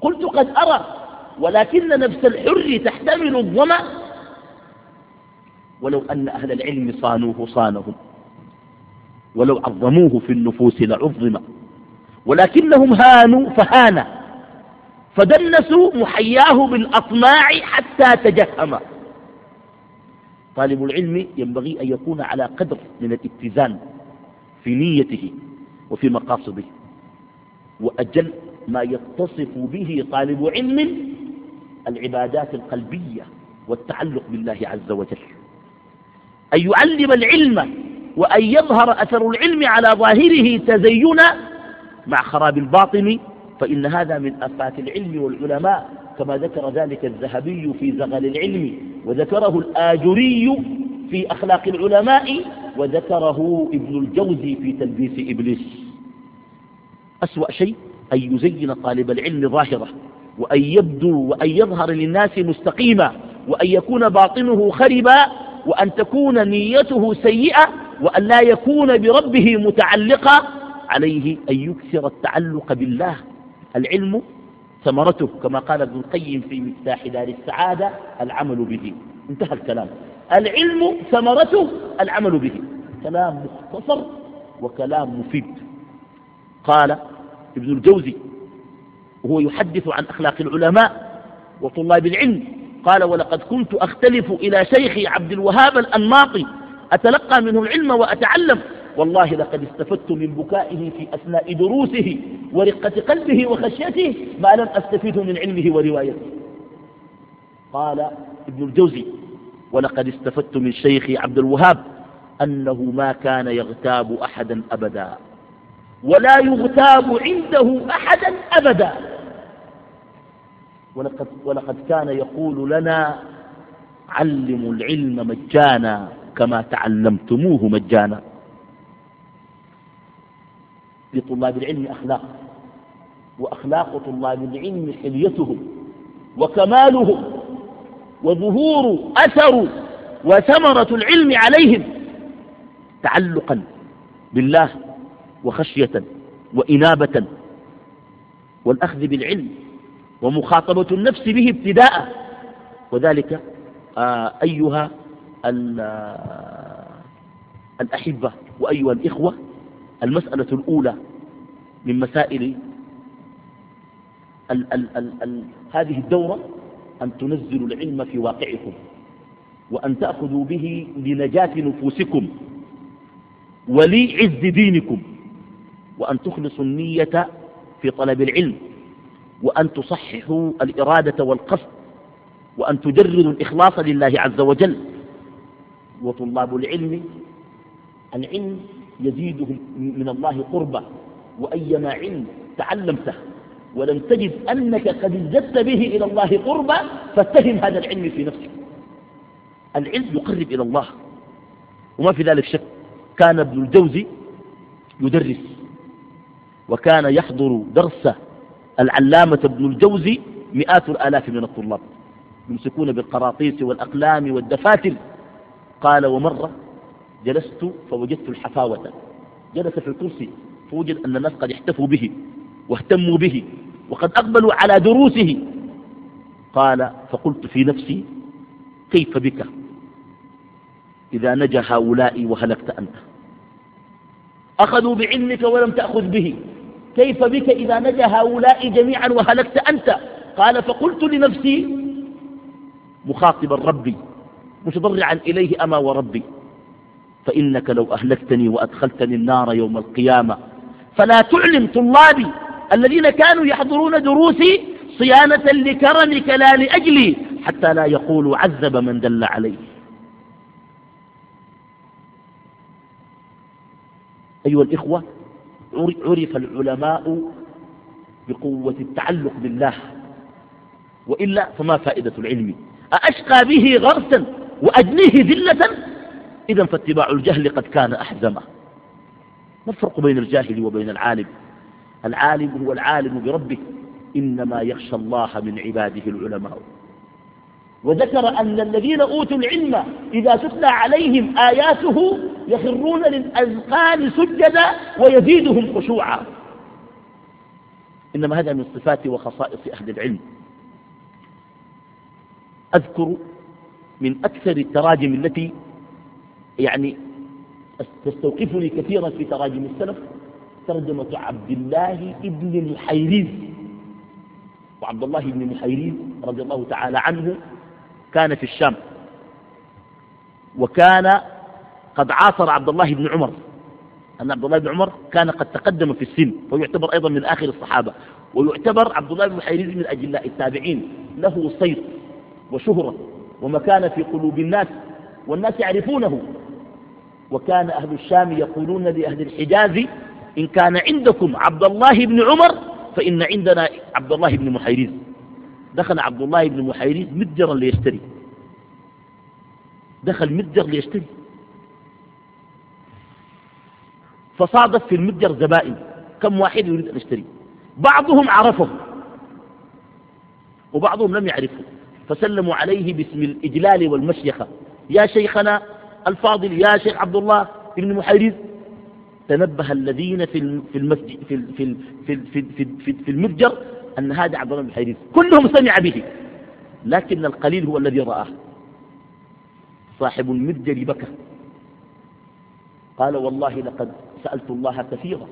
[SPEAKER 2] قلت قد أرى ولكن نفس الحر تحتمل الظمأ. ولو أن أهل العلم صانوه صانهم ولو عظموه في النفوس لعظم. ولكنهم هانوا فهان فدنسوا محياه بالأطماع حتى تجهم. طالب العلم ينبغي أن يكون على قدر من الاتزان في نيته وفي مقاصده. وأجل ما يتصف به طالب علم العبادات القلبية والتعلق بالله عز وجل. أن يعلم العلم وأن يظهر أثر العلم على ظاهره تزينا مع خراب الباطن فإن هذا من أفات العلم والعلماء كما ذكر ذلك الذهبي في زغل العلم وذكره الآجري في أخلاق العلماء وذكره ابن الجوزي في تلبيس إبليس. أسوأ شيء أن يزين طالب العلم ظاهره وأن يبدو وأن يظهر للناس مستقيما وأن يكون باطنه خربا وأن تكون نيته سيئة وأن لا يكون بربه متعلقا عليه أن يكثر التعلق بالله. العلم ثمرته كما قال ابن القيم في مفتاح دار السعادة العمل به. انتهى الكلام. العلم ثمرته العمل به. كلام مختصر وكلام مفيد. قال ابن الجوزي وهو يحدث عن أخلاق العلماء وطلاب العلم قال ولقد كنت أختلف إلى شيخي عبد الوهاب الأنماطي أتلقى منه العلم وأتعلم والله لقد استفدت من بكائه في أثناء دروسه ورقة قلبه وخشيته ما لم أستفيد من علمه وروايته. قال ابن الجوزي ولقد استفدت من شيخي عبد الوهاب أنه ما كان يغتاب أحدا أبدا. ولا يغتاب عنده أحدا أبدا. ولقد, ولقد كان يقول لنا علموا العلم مجانا كما تعلمتموه مجانا. لطلاب العلم أخلاق وأخلاق طلاب العلم حليتهم وكمالهم وظهور أثر وثمرة العلم عليهم تعلقا بالله وخشية وإنابة والأخذ بالعلم ومخاطبة النفس به ابتداء. وذلك آه أيها آه، الأحبة وأيها الإخوة المسألة الأولى من مسائل ال ال ال ال هذه الدورة أن تنزلوا العلم في واقعكم وأن تأخذوا به لنجاة نفوسكم ولعز دينكم. وأن تخلصوا النية في طلب العلم وأن تصححوا الإرادة والقصد وأن تجردوا الإخلاص لله عز وجل. وطلاب العلم العلم يزيدهم من الله قربا وأيما علم تعلمته ولم تجد أنك قد ازددت به إلى الله قربا فاتهم هذا العلم في نفسك. العلم يقرب إلى الله وما في ذلك شك. كان ابن الجوزي يدرس وكان يحضر درس العلامة ابن الجوزي مئات الآلاف من الطلاب يمسكون بالقراطيس والأقلام والدفاتر. قال ومرة جلست فوجدت الحفاوة. جلس في الكرسي فوجد أن الناس قد احتفوا به واهتموا به وقد أقبلوا على دروسه. قال فقلت في نفسي كيف بك؟ إذا نجا هؤلاء وهلكت أنت. أخذوا بعلمك ولم تأخذ به. كيف بك إذا نجا هؤلاء جميعا وهلكت أنت؟ قال فقلت لنفسي مخاطبا ربي متضرعا إليه أما وربي فإنك لو أهلكتني وأدخلتني النار يوم القيامة فلا تعلم طلابي الذين كانوا يحضرون دروسي صيانة لكرمك لا لأجلي حتى لا يقولوا عذب من دل عليه. أيها الإخوة عرف العلماء بقوة التعلق بالله وإلا فما فائدة العلم؟ أأشقى به غرسا وأدنيه ذلة؟ إذا فاتباع الجهل قد كان أحزما ما الفرق بين الجاهل وبين العالم؟ العالم هو العالم بربه إنما يخشى الله من عباده العلماء. وذكر أن الذين أوتوا العلم إذا تتلى عليهم آياته يخرون للأذقان سجدا ويزيدهم خشوعا. إنما هذا من صفات وخصائص أهل العلم. أذكر من أكثر التراجم التي يعني تستوقفني كثيرا في تراجم السلف ترجمة عبد الله ابن المحيريز وعبد الله بن محيريز رضي الله تعالى عنه كان في الشام. وكان قد عاصر عبد الله بن عمر. أن عبد الله بن عمر كان قد تقدم في السن ويعتبر أيضا من آخر الصحابة. ويعتبر عبد الله بن محيريز من أجلاء التابعين. له صيت وشهرة ومكانة في قلوب الناس والناس يعرفونه. وكان أهل الشام يقولون لأهل الحجاز إن كان عندكم عبد الله بن عمر فإن عندنا عبد الله بن محيريز دخل عبد الله بن محيريز متجرا ليشتري. دخل متجر ليشتري. فصادف في المتجر زبائن. كم واحد يريد أن يشتري؟ بعضهم عرفه وبعضهم لم يعرفه فسلموا عليه باسم الإجلال والمشيخة. يا شيخنا الفاضل يا شيخ عبد الله بن محيريز. تنبه الذين في المسجد في في في في, في, في المتجر أن هذا عبد الله بن محيريز كلهم سمع به لكن القليل هو الذي رآه. صاحب المتجر بكى قال والله لقد سألت الله كثيرا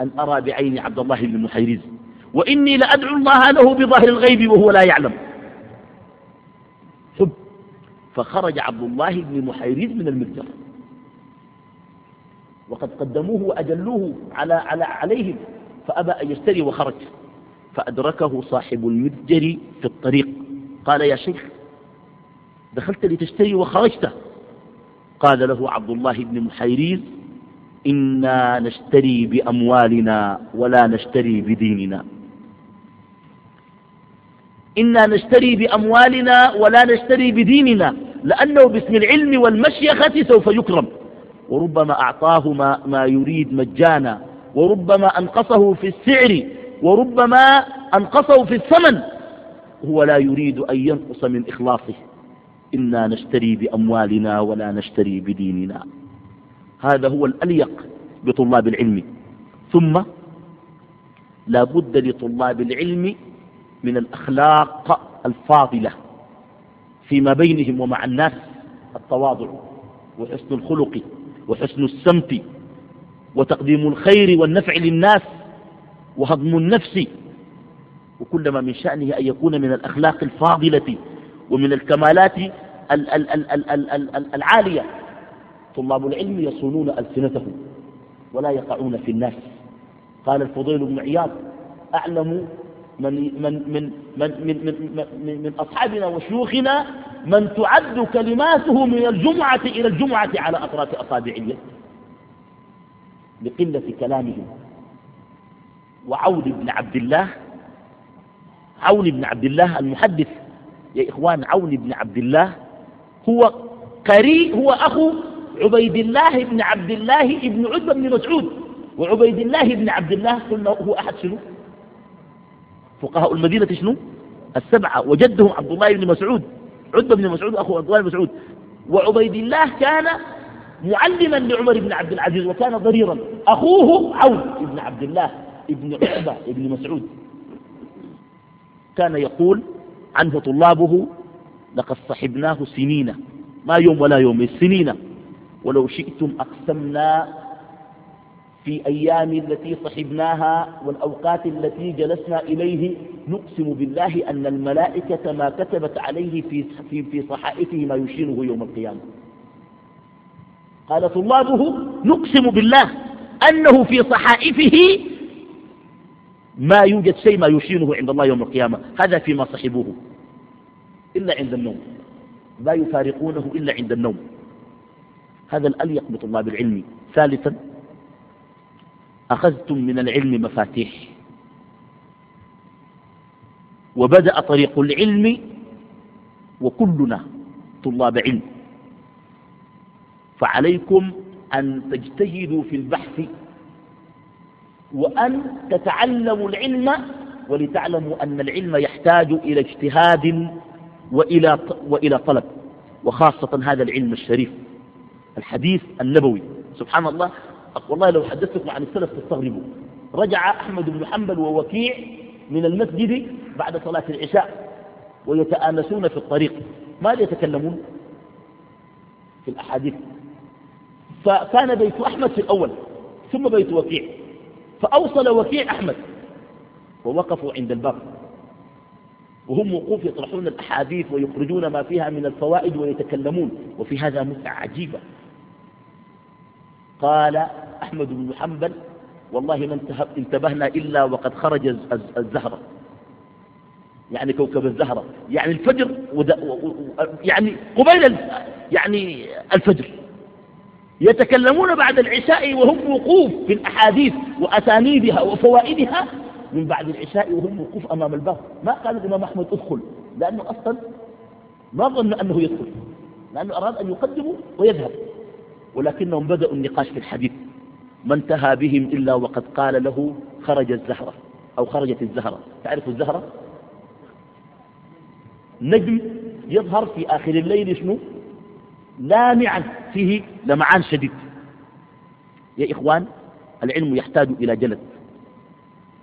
[SPEAKER 2] أن أرى بعيني عبد الله بن محيريز وإني لأدعو الله له بظاهر الغيب وهو لا يعلم. حب فخرج عبد الله بن محيريز من المتجر. وقد قدموه وأجلوه على على عليهم فأبى أن يشتري وخرج. فأدركه صاحب المتجر في الطريق. قال يا شيخ دخلت لتشتري وخرجت. قال له عبد الله بن محيريز إنا نشتري بأموالنا ولا نشتري بديننا. إنا نشتري بأموالنا ولا نشتري بديننا لأنه باسم العلم والمشيخة سوف يكرم. وربما أعطاه ما, ما يريد مجانا وربما أنقصه في السعر وربما أنقصه في الثمن. هو لا يريد أن ينقص من إخلاصه. إنا نشتري بأموالنا ولا نشتري بديننا. هذا هو الأليق بطلاب العلم. ثم لا بد لطلاب العلم من الأخلاق الفاضلة فيما بينهم ومع الناس التواضع وحسن الخلق وحسن السمت وتقديم الخير والنفع للناس وهضم النفس وكلما من شأنه أن يكون من الأخلاق الفاضلة ومن الكمالات العالية. طلاب العلم يصونون ألسنتهم ولا يقعون في الناس. قال الفضيل بن عياض أعلم من, من, من, من, من, من, من, من أصحابنا وشيوخنا من تعد كلماته من الجمعة إلى الجمعة على أطراف أصابع اليد لقلة كلامهم. وعون بن عبد الله عون بن عبد الله المحدث يا إخوان عون بن عبد الله هو قري هو أخو عبيد الله بن عبد الله بن عتبة بن مسعود. وعبيد الله بن عبد الله قلنا هو أحد شنو؟ فقهاء المدينة شنو؟ السبعة. وجدهم عبد الله بن مسعود عتبة بن مسعود أخو عبد الله بن مسعود. وعبيد الله كان معلما لعمر بن عبد العزيز وكان ضريرا. أخوه عون بن عبد الله بن عتبة بن مسعود. كان يقول عنه طلابه لقد صحبناه سنين ما يوم ولا يوم سنين ولو شئتم أقسمنا في أيام التي صحبناها والأوقات التي جلسنا إليه نقسم بالله أن الملائكة ما كتبت عليه في, في, في صحائفه ما يشينه يوم القيامة. قال طلابه نقسم بالله أنه في صحائفه ما يوجد شيء ما يشينه عند الله يوم القيامة. هذا فيما صحبوه. إلا عند النوم. لا يفارقونه إلا عند النوم. هذا الأليق بطلاب العلم ثالثا أخذتم من العلم مفاتيح. وبدأ طريق العلم وكلنا طلاب علم. فعليكم أن تجتهدوا في البحث وأن تتعلموا العلم ولتعلموا أن العلم يحتاج إلى اجتهاد وإلى, وإلى طلب وخاصة هذا العلم الشريف الحديث النبوي. سبحان الله. والله لو حدثتكم عن السلف تستغربوا. رجع أحمد بن حنبل ووكيع من المسجد بعد صلاة العشاء ويتآنسون في الطريق. ماذا يتكلمون؟ في الأحاديث. فكان بيت أحمد في الأول ثم بيت وكيع. فأوصل وكيع أحمد. ووقفوا عند الباب. وهم وقوف يطرحون الأحاديث ويخرجون ما فيها من الفوائد ويتكلمون. وفي هذا متعة عجيبة قال أحمد بن حنبل والله ما انتبهنا إلا وقد خرج الزهرة. يعني كوكب الزهرة. يعني الفجر يعني قبيل يعني الفجر. يتكلمون بعد العشاء وهم وقوف في الأحاديث وأسانيدها وفوائدها. من بعد العشاء وهم وقوف أمام الباب ما قال الإمام أحمد ادخل لأنه أصلا ما ظن أنه يدخل لأنه أراد أن يقدمه ويذهب. ولكنهم بدأوا النقاش في الحديث. ما انتهى بهم إلا وقد قال له خرج الزهرة أو خرجت الزهرة. تعرف الزهرة؟ نجم يظهر في آخر الليل شنو؟ لامعا. فيه لمعان شديد. يا إخوان العلم يحتاج إلى جلد.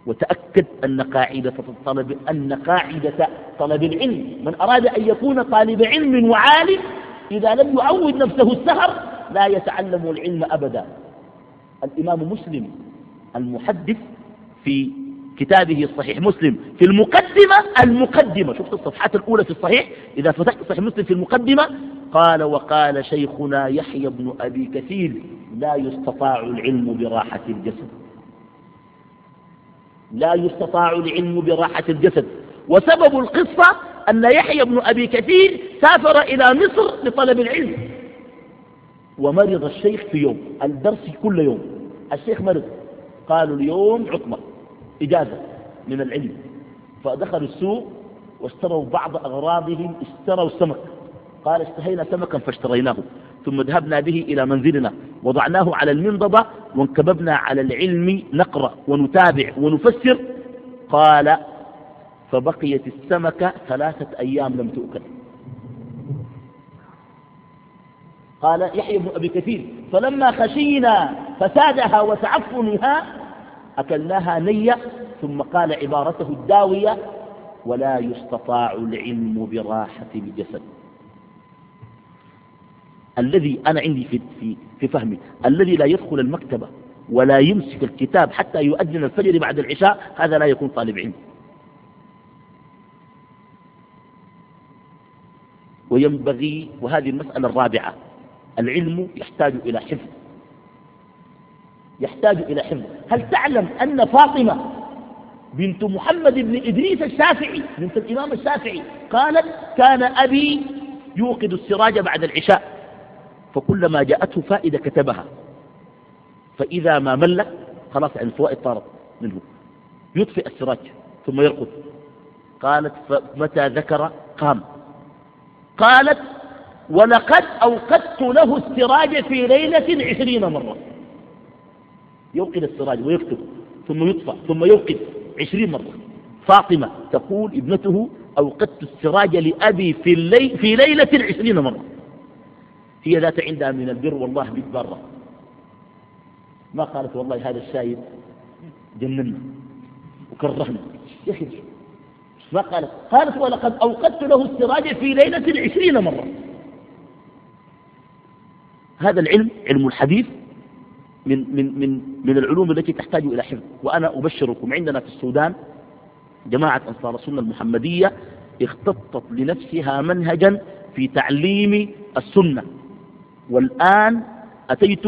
[SPEAKER 2] وتأكد أن قاعدة طلب أن قاعدة طلب العلم. من أراد أن يكون طالب علم وعالم إذا لم يعود نفسه السهر لا يتعلم العلم أبدا. الإمام مسلم المحدث في كتابه الصحيح مسلم في المقدمة المقدمة. شفت الصفحات الأولى في الصحيح؟ إذا فتحت صحيح مسلم في المقدمة قال وقال شيخنا يحيى بن أبي كثير لا يستطاع العلم براحة الجسد. لا يستطاع العلم براحة الجسد. وسبب القصة أن يحيى بن أبي كثير سافر إلى مصر لطلب العلم. ومرض الشيخ في يوم الدرس كل يوم. الشيخ مرض. قالوا اليوم عطلة إجازة من العلم فدخلوا السوق واشتروا بعض أغراضهم اشتروا سمك. قال اشتهينا سمكا فاشتريناه ثم ذهبنا به إلى منزلنا وضعناه على المنضبة وانكببنا على العلم نقرأ ونتابع ونفسر. قال فبقيت السمكة ثلاثة أيام لم تؤكل. قال يحيى بن أبي كثير فلما خشينا فسادها وتعفنها أكلناها نية ثم قال عبارته الداوية ولا يستطاع العلم براحة الجسد. الذي أنا عندي في, في, في فهمي الذي لا يدخل المكتبة ولا يمسك الكتاب حتى يؤذن الفجر بعد العشاء هذا لا يكون طالب علم. وينبغي وهذه المسألة الرابعة العلم يحتاج إلى حفظ. يحتاج إلى حفظ. هل تعلم أن فاطمة بنت محمد بن إدريس الشافعي بنت الإمام الشافعي قالت كان أبي يوقد السراج بعد العشاء فكلما جاءته فائدة كتبها. فإذا ما مل خلاص يعني الفوائد طارت منه. يطفئ السراج ثم يرقد. قالت فمتى ذكر؟ قام. قالت ولقد أوقدت له السراج في ليلة عشرين مرة. يوقد السراج ويكتب ثم يطفى ثم يوقد عشرين مرة. فاطمة تقول ابنته أوقدت السراج لأبي في, الليل في ليلة عشرين مرة. هي ذات عندها من البر والله بك برة. ما قالت والله هذا الشايب جننا وكرهنا. يا أخي ما قالت؟ قالت ولقد أوقدت له السراج في ليلة عشرين مرة. هذا العلم علم الحديث. من, من, من, من العلوم التي تحتاج إلى حفظ. وأنا أبشركم عندنا في السودان جماعة أنصار السنة المحمدية اختطت لنفسها منهجا في تعليم السنة. والآن أتيت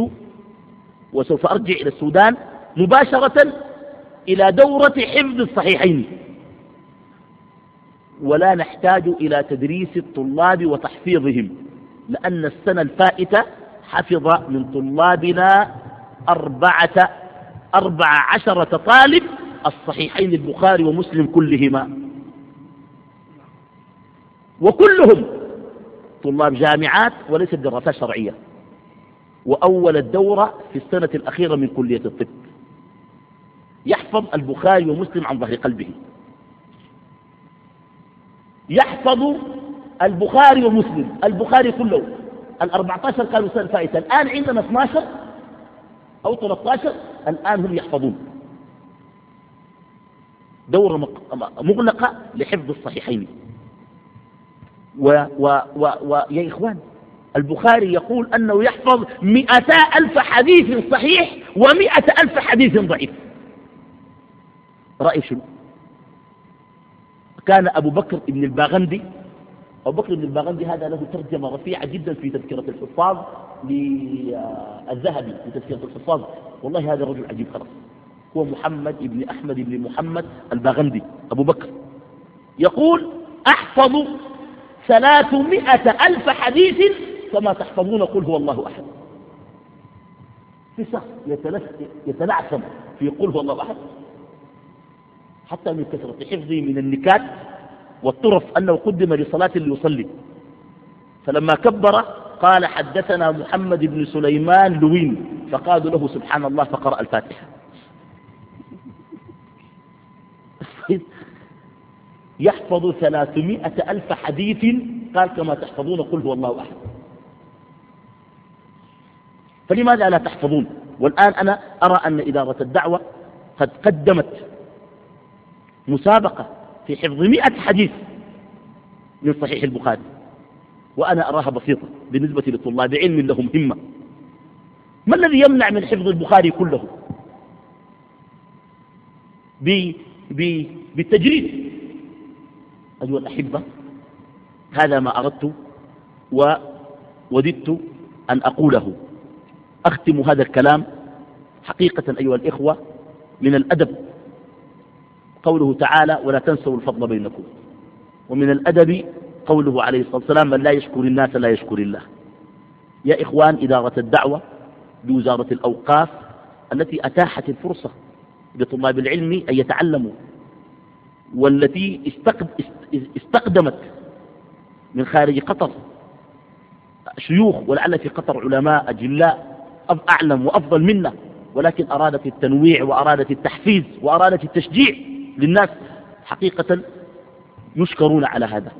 [SPEAKER 2] وسوف أرجع إلى السودان مباشرة إلى دورة حفظ الصحيحين. ولا نحتاج إلى تدريس الطلاب وتحفيظهم لأن السنة الفائتة حفظ من طلابنا أربعة أربع عشرة طالب الصحيحين البخاري ومسلم كلهما. وكلهم طلاب جامعات وليست دراسات شرعية. وأول الدورة في السنة الأخيرة من كلية الطب. يحفظ البخاري ومسلم عن ظهر قلبه. يحفظ البخاري ومسلم. البخاري كله. الأربعتاشر كانوا سنة فائتة. الآن عندنا 12 أو 13 الآن هم يحفظون. دورة مغلقة لحفظ الصحيحين. و و و و يا إخوان البخاري يقول أنه يحفظ مئتا ألف حديث صحيح ومئة ألف حديث ضعيف. رأي شنو؟ كان أبو بكر بن الباغندي أبو بكر بن الباغندي هذا له ترجمة رفيعة جدا في تذكرة الحفاظ للذهبي في تذكرة الحفاظ. والله هذا رجل عجيب خلاص. هو محمد بن أحمد بن محمد الباغندي أبو بكر. يقول أحفظ ثلاثمائة ألف حديث كما تحفظون قل هو الله أحد. في شخص يتنعسم في قل هو الله أحد. حتى من كثرة حفظه من النكات والطرف أنه قدم لصلاة ليصلي. فلما كبر قال حدثنا محمد بن سليمان لوين فقالوا له سبحان الله فقرأ الفاتحة. يحفظ ثلاثمائة ألف حديث قال كما تحفظون قل هو الله أحد. فلماذا لا تحفظون؟ والآن أنا أرى أن إدارة الدعوة قد قدمت مسابقة في حفظ مئة حديث من صحيح البخاري وأنا أراها بسيطة بالنسبة لطلاب علم لهم همة. ما الذي يمنع من حفظ البخاري كله؟ بالتجريد. أيها الأحبة هذا ما أردت ووددت أن أقوله. أختم هذا الكلام حقيقة أيها الإخوة من الأدب. قوله تعالى ولا تنسوا الفضل بينكم. ومن الأدب قوله عليه الصلاة والسلام من لا يشكر الناس لا يشكر الله. يا إخوان إدارة الدعوة بوزارة الأوقاف التي أتاحت الفرصة لطلاب العلم أن يتعلموا والتي استقدمت من خارج قطر شيوخ ولعل في قطر علماء أجلاء أعلم وأفضل منا ولكن أرادت التنويع وأرادت التحفيز وأرادت التشجيع للناس حقيقة يشكرون على هذا.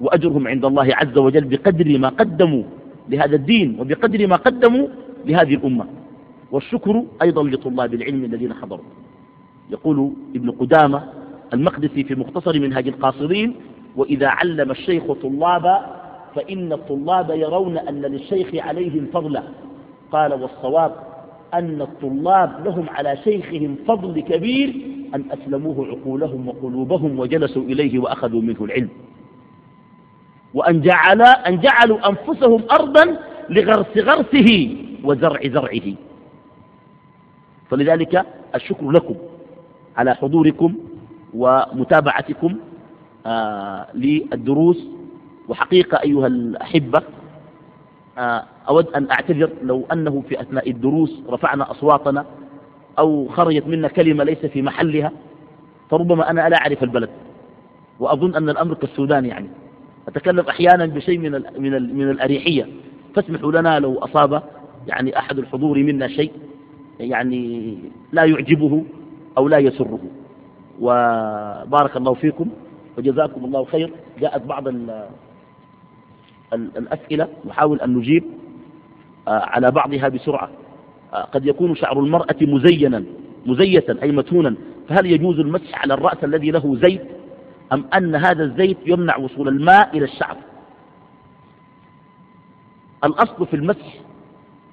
[SPEAKER 2] وأجرهم عند الله عز وجل بقدر ما قدموا لهذا الدين وبقدر ما قدموا لهذه الأمة. والشكر أيضا لطلاب العلم الذين حضروا. يقول ابن قدامة المقدسي في مختصر منهاج القاصرين وإذا علم الشيخ طلابا فإن الطلاب يرون أن للشيخ عليهم فضلا قال والصواب أن الطلاب لهم على شيخهم فضل كبير أن أسلموه عقولهم وقلوبهم وجلسوا إليه وأخذوا منه العلم. وأن جعل أن جعلوا أنفسهم أرضا لغرس غرسه وزرع زرعه. فلذلك الشكر لكم على حضوركم ومتابعتكم آه للدروس. وحقيقة أيها الأحبة آه أود أن أعتذر لو أنه في أثناء الدروس رفعنا أصواتنا أو خرجت منا كلمة ليس في محلها فربما أنا لا أعرف البلد وأظن أن الأمر كالسودان يعني. أتكلم أحيانا بشيء من, ال من, ال من الأريحية. فاسمحوا لنا لو أصاب يعني أحد الحضور منا شيء يعني لا يعجبه أو لا يسره. وبارك الله فيكم وجزاكم الله خير. جاءت بعض الأسئلة نحاول أن نجيب آه، على بعضها بسرعة. قد يكون شعر المرأة مزينا مزيتا أي متونا فهل يجوز المسح على الرأس الذي له زيت؟ أم أن هذا الزيت يمنع وصول الماء إلى الشعر؟ الأصل في المسح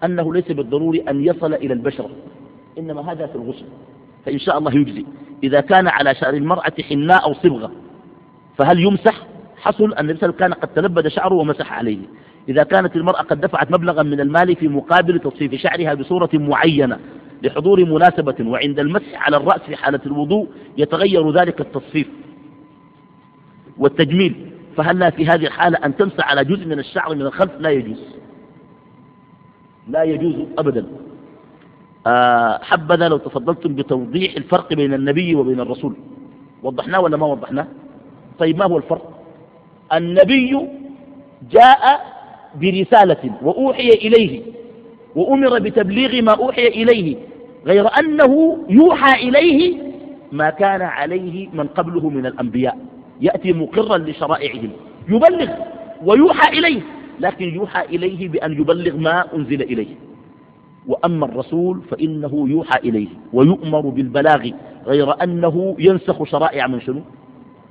[SPEAKER 2] أنه ليس بالضروري أن يصل إلى البشرة إنما هذا في الغسل فإن شاء الله يجزي. إذا كان على شعر المرأة حناء أو صبغة فهل يمسح؟ حصل أن النبي كان قد تلبد شعره ومسح عليه. إذا كانت المرأة قد دفعت مبلغا من المال في مقابل تصفيف شعرها بصورة معينة لحضور مناسبة وعند المسح على الرأس في حالة الوضوء يتغير ذلك التصفيف والتجميل. فهل في هذه الحالة أن تمسح على جزء من الشعر من الخلف؟ لا يجوز. لا يجوز أبدا. آه، حبذا لو تفضلتم بتوضيح الفرق بين النبي وبين الرسول. وضحناه ولا ما وضحناه؟ طيب ما هو الفرق؟ النبي جاء برسالة وأوحي إليه وأمر بتبليغ ما أوحي إليه غير أنه يوحى إليه ما كان عليه من قبله من الأنبياء. يأتي مقرا لشرائعهم يبلغ ويوحى إليه لكن يوحى إليه بأن يبلغ ما أنزل إليه. وأما الرسول فإنه يوحى إليه ويؤمر بالبلاغ غير أنه ينسخ شرائع من شنو؟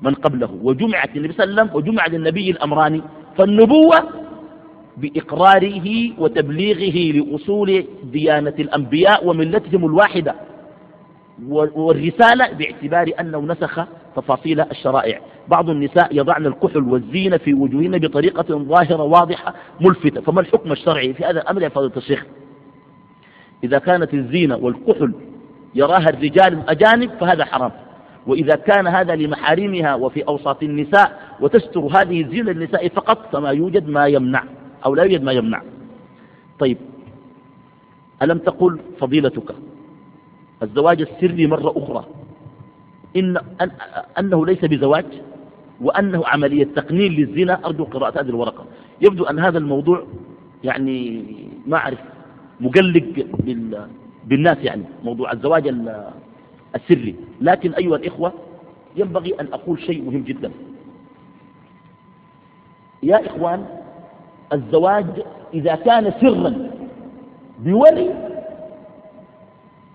[SPEAKER 2] من قبله. وجمعت النبي صلى الله عليه وسلم وجمعت النبي الأمراني فالنبوة بإقراره وتبليغه لأصول ديانة الأنبياء وملتهم الواحدة والرسالة باعتبار أنه نسخ تفاصيل الشرائع. بعض النساء يضعن الكحل والزينة في وجوههن بطريقة ظاهرة واضحة ملفتة. فما الحكم الشرعي في هذا الأمر يا فضيلة الشيخ؟ إذا كانت الزينة والكحل يراها الرجال الأجانب فهذا حرام. وإذا كان هذا لمحارمها وفي أوساط النساء وتستر هذه الزينة للنساء فقط فما يوجد ما يمنع. أو لا يوجد ما يمنع. طيب ألم تقل فضيلتك؟ الزواج السري مرة أخرى. إن أن أنه ليس بزواج وأنه عملية تقنين للزنا. أرجو قراءة هذه الورقة. يبدو أن هذا الموضوع يعني ما أعرف مقلق بالناس يعني موضوع الزواج السري. لكن أيها الإخوة ينبغي أن أقول شيء مهم جدا. يا إخوان الزواج إذا كان سرا بولي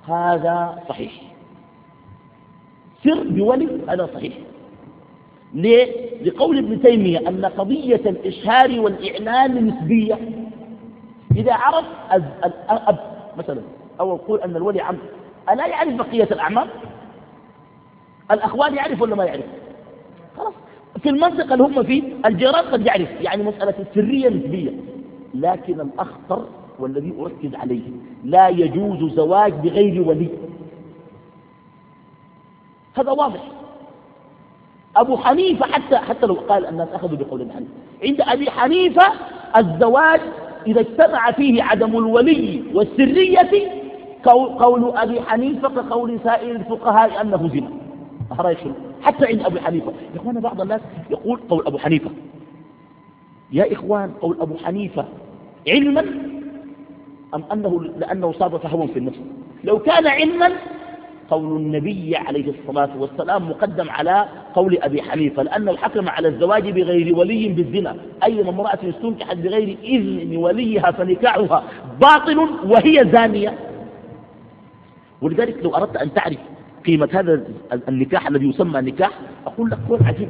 [SPEAKER 2] هذا صحيح. سر بولي هذا صحيح. ليه؟ لقول ابن تيمية أن قضية الإشهار والإعلان نسبية. إذا عرف الأب مثلا أو يقول أن الولي عم ألا يعرف بقية الأعمال الأخوان يعرف ولا ما يعرف في المنطقة اللي هم فيه الجيران قد يعرف يعني مسألة السرية نسبية. لكن الأخطر والذي أركز عليه لا يجوز زواج بغير ولي. هذا واضح. أبو حنيفة حتى حتى لو قال الناس أخذوا بقول ابي حنيفة عند أبي حنيفة الزواج إذا اجتمع فيه عدم الولي والسرية قول أبي حنيفة كقول سائر الفقهاء أنه زنا. رأيك حتى عند أبي حنيفة. يا إخوان بعض الناس يقول قول أبو حنيفة. يا إخوان قول أبو حنيفة علما أم أنه لأنه صادف هوى في النفس؟ لو كان علما قول النبي عليه الصلاة والسلام مقدم على قول أبي حنيفة لأنه حكم على الزواج بغير ولي بالزنا. أي امرأة استنكحت بغير إذن وليها فنكاحها باطل وهي زانية. ولذلك لو أردت أن تعرف قيمة هذا النكاح الذي يسمى نكاح أقول لك قول عجيب.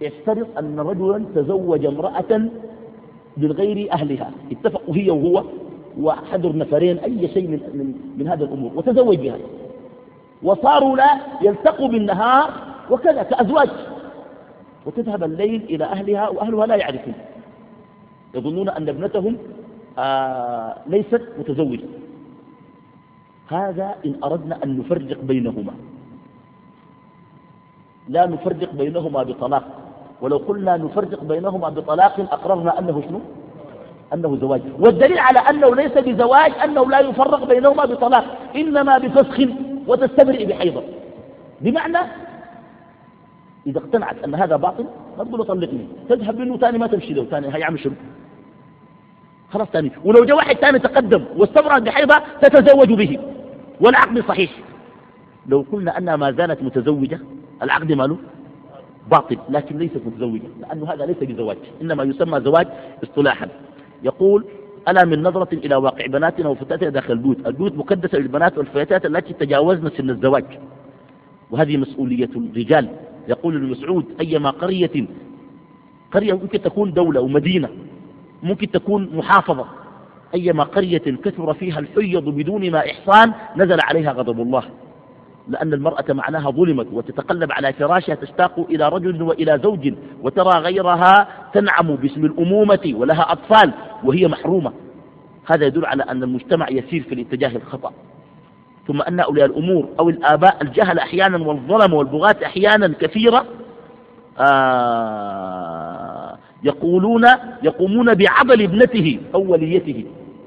[SPEAKER 2] يفترض أن رجلا تزوج امرأة من غير أهلها اتفقوا هي وهو وحضر نفرين أي شيء من, من, من هذا الأمور وتزوج بها. وصاروا لا يلتقوا بالنهار وكذا كأزواج. وتذهب الليل إلى أهلها وأهلها لا يعرفون. يظنون أن ابنتهم آه ليست متزوجة. هذا إن أردنا أن نفرق بينهما. لا نفرق بينهما بطلاق. ولو قلنا نفرق بينهما بطلاق أقررنا أنه شنو؟ أنه زواج. والدليل على أنه ليس بزواج أنه لا يفرق بينهما بطلاق إنما بفسخ وتستبرئ بحيضة بمعنى إذا اقتنعت أن هذا باطل ما تقول طلقني. تذهب منه ثاني ما تمشي له ثاني هيعمل شنو؟ خلاص ثاني ولو جاء واحد ثاني تقدم واستبرأ بحيضة تتزوج به. والعقد صحيح. لو قلنا أنها ما زالت متزوجة العقد ماله؟ باطل لكن ليست متزوجة لأنه هذا ليس بزواج إنما يسمى زواج اصطلاحا. يقول ألا من نظرة إلى واقع بناتنا وفتاتنا داخل البيوت؟ البيوت مقدسة للبنات والفتيات التي تجاوزن سن الزواج. وهذه مسؤولية الرجال. يقول ابن مسعود أيما قرية قرية ممكن تكون دولة ومدينة ممكن تكون محافظة. أيما قرية كثر فيها الحيض بدون ما إحصان نزل عليها غضب الله. لأن المرأة معناها ظلمت وتتقلب على فراشها تشتاق إلى رجل وإلى زوج وترى غيرها تنعم باسم الأمومة ولها أطفال وهي محرومة. هذا يدل على أن المجتمع يسير في الاتجاه الخطأ. ثم أن أولياء الأمور أو الآباء الجهل أحيانا والظلم والبغاة أحيانا كثيرة آه يقولون يقومون بعضل ابنته أو وليته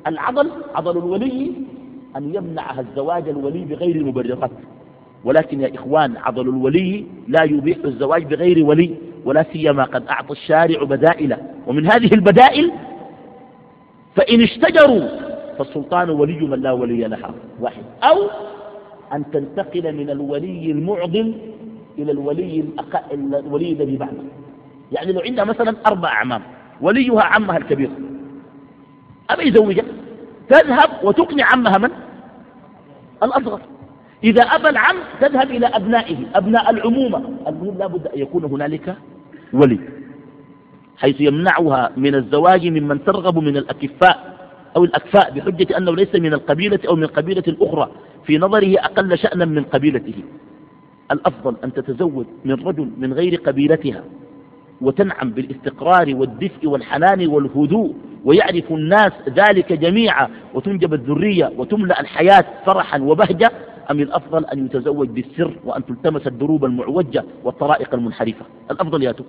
[SPEAKER 2] العضل عضل الولي أن يمنعها الزواج الولي بغير مبررات ولكن يا إخوان عضل الولي لا يبيح الزواج بغير ولي ولا سيما قد أعطى الشارع بدائل. ومن هذه البدائل فإن اشتجروا فالسلطان ولي من لا ولي لها. واحد. أو أن تنتقل من الولي المعضل إلى الولي, الولي الذي بعده. يعني لو عندها مثلا أربع أعمام وليها عمها الكبير. أبي يزوجها؟ تذهب وتقنع عمها من؟ الأصغر. إذا أبى العم تذهب إلى أبنائه أبناء العمومة. المهم لابد أن يكون هنالك ولي حيث يمنعها من الزواج ممن ترغب من الأكفاء أو الأكفاء بحجة أنه ليس من القبيلة أو من القبيلة الأخرى. في نظره أقل شأنا من قبيلته. الأفضل أن تتزوج من رجل من غير قبيلتها. وتنعم بالاستقرار والدفء والحنان والهدوء ويعرف الناس ذلك جميعا وتنجب الذرية وتملأ الحياة فرحا وبهجة. أم الأفضل أن يتزوج بالسر وأن تلتمس الدروب المعوجة والطرائق المنحرفة؟ الأفضل ياتو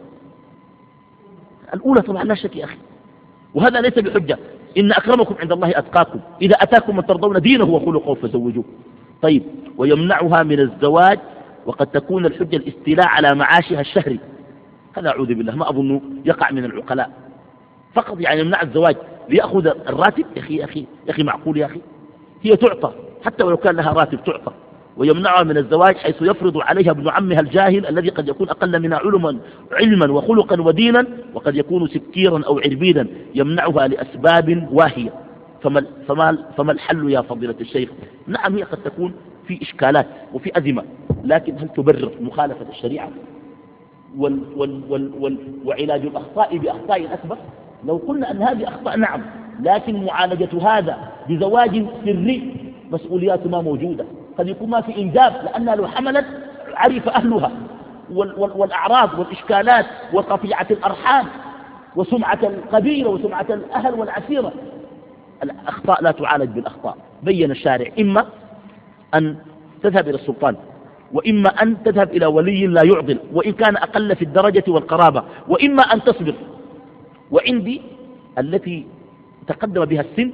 [SPEAKER 2] الأولى طبعا لا شك يا أخي. وهذا ليس بحجة. إن أكرمكم عند الله أتقاكم. إذا أتاكم من ترضون دينه وخلقه فزوجوه. طيب ويمنعها من الزواج وقد تكون الحجة الاستيلاء على معاشها الشهري. هذا أعوذ بالله ما أظن يقع من العقلاء. فقط يعني يمنع الزواج ليأخذ الراتب؟ يا أخي يا أخي يا أخي معقول يا أخي؟ هي تعطى حتى ولو كان لها راتب تعطى. ويمنعها من الزواج حيث يفرض عليها ابن عمها الجاهل الذي قد يكون أقل منها علما علما وخلقا ودينا وقد يكون سكيرا أو عربيدا. يمنعها لأسباب واهية. فما, فما, فما الحل يا فضيلة الشيخ؟ نعم هي قد تكون في إشكالات وفي أزمة لكن هل تبرر مخالفة الشريعة؟ وال وال وال وال وعلاج الأخطاء بأخطاء أكبر. لو قلنا أن هذه أخطاء نعم لكن معالجة هذا بزواج سري مسؤوليات ما موجودة. قد يكون ما في إنجاب لأنها لو حملت عرف أهلها والأعراض والإشكالات وقطيعة الأرحام وسمعة القبيلة وسمعة الأهل والعشيرة. الأخطاء لا تعالج بالأخطاء. بين الشارع إما أن تذهب إلى السلطان. وإما أن تذهب إلى ولي لا يعضل وإن كان أقل في الدرجة والقرابة وإما أن تصبر. وعندي التي تقدم بها السن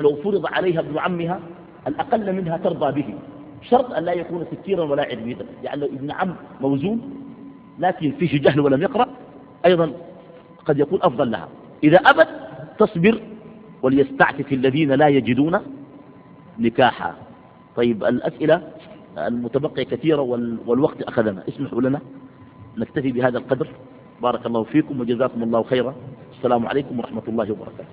[SPEAKER 2] لو فرض عليها ابن عمها الأقل منها ترضى به. شرط أن لا يكون سكيرا ولا عربيدا يعني لو ابن عم موزون لكن فيه جهل ولم يقرأ أيضا قد يكون أفضل لها. إذا أبت تصبر وليستعفف الذين لا يجدون نكاحا. طيب الأسئلة المتبقية كثيرة والوقت أخذنا. اسمحوا لنا نكتفي بهذا القدر. بارك الله فيكم وجزاكم الله خيرا. السلام عليكم ورحمة الله وبركاته.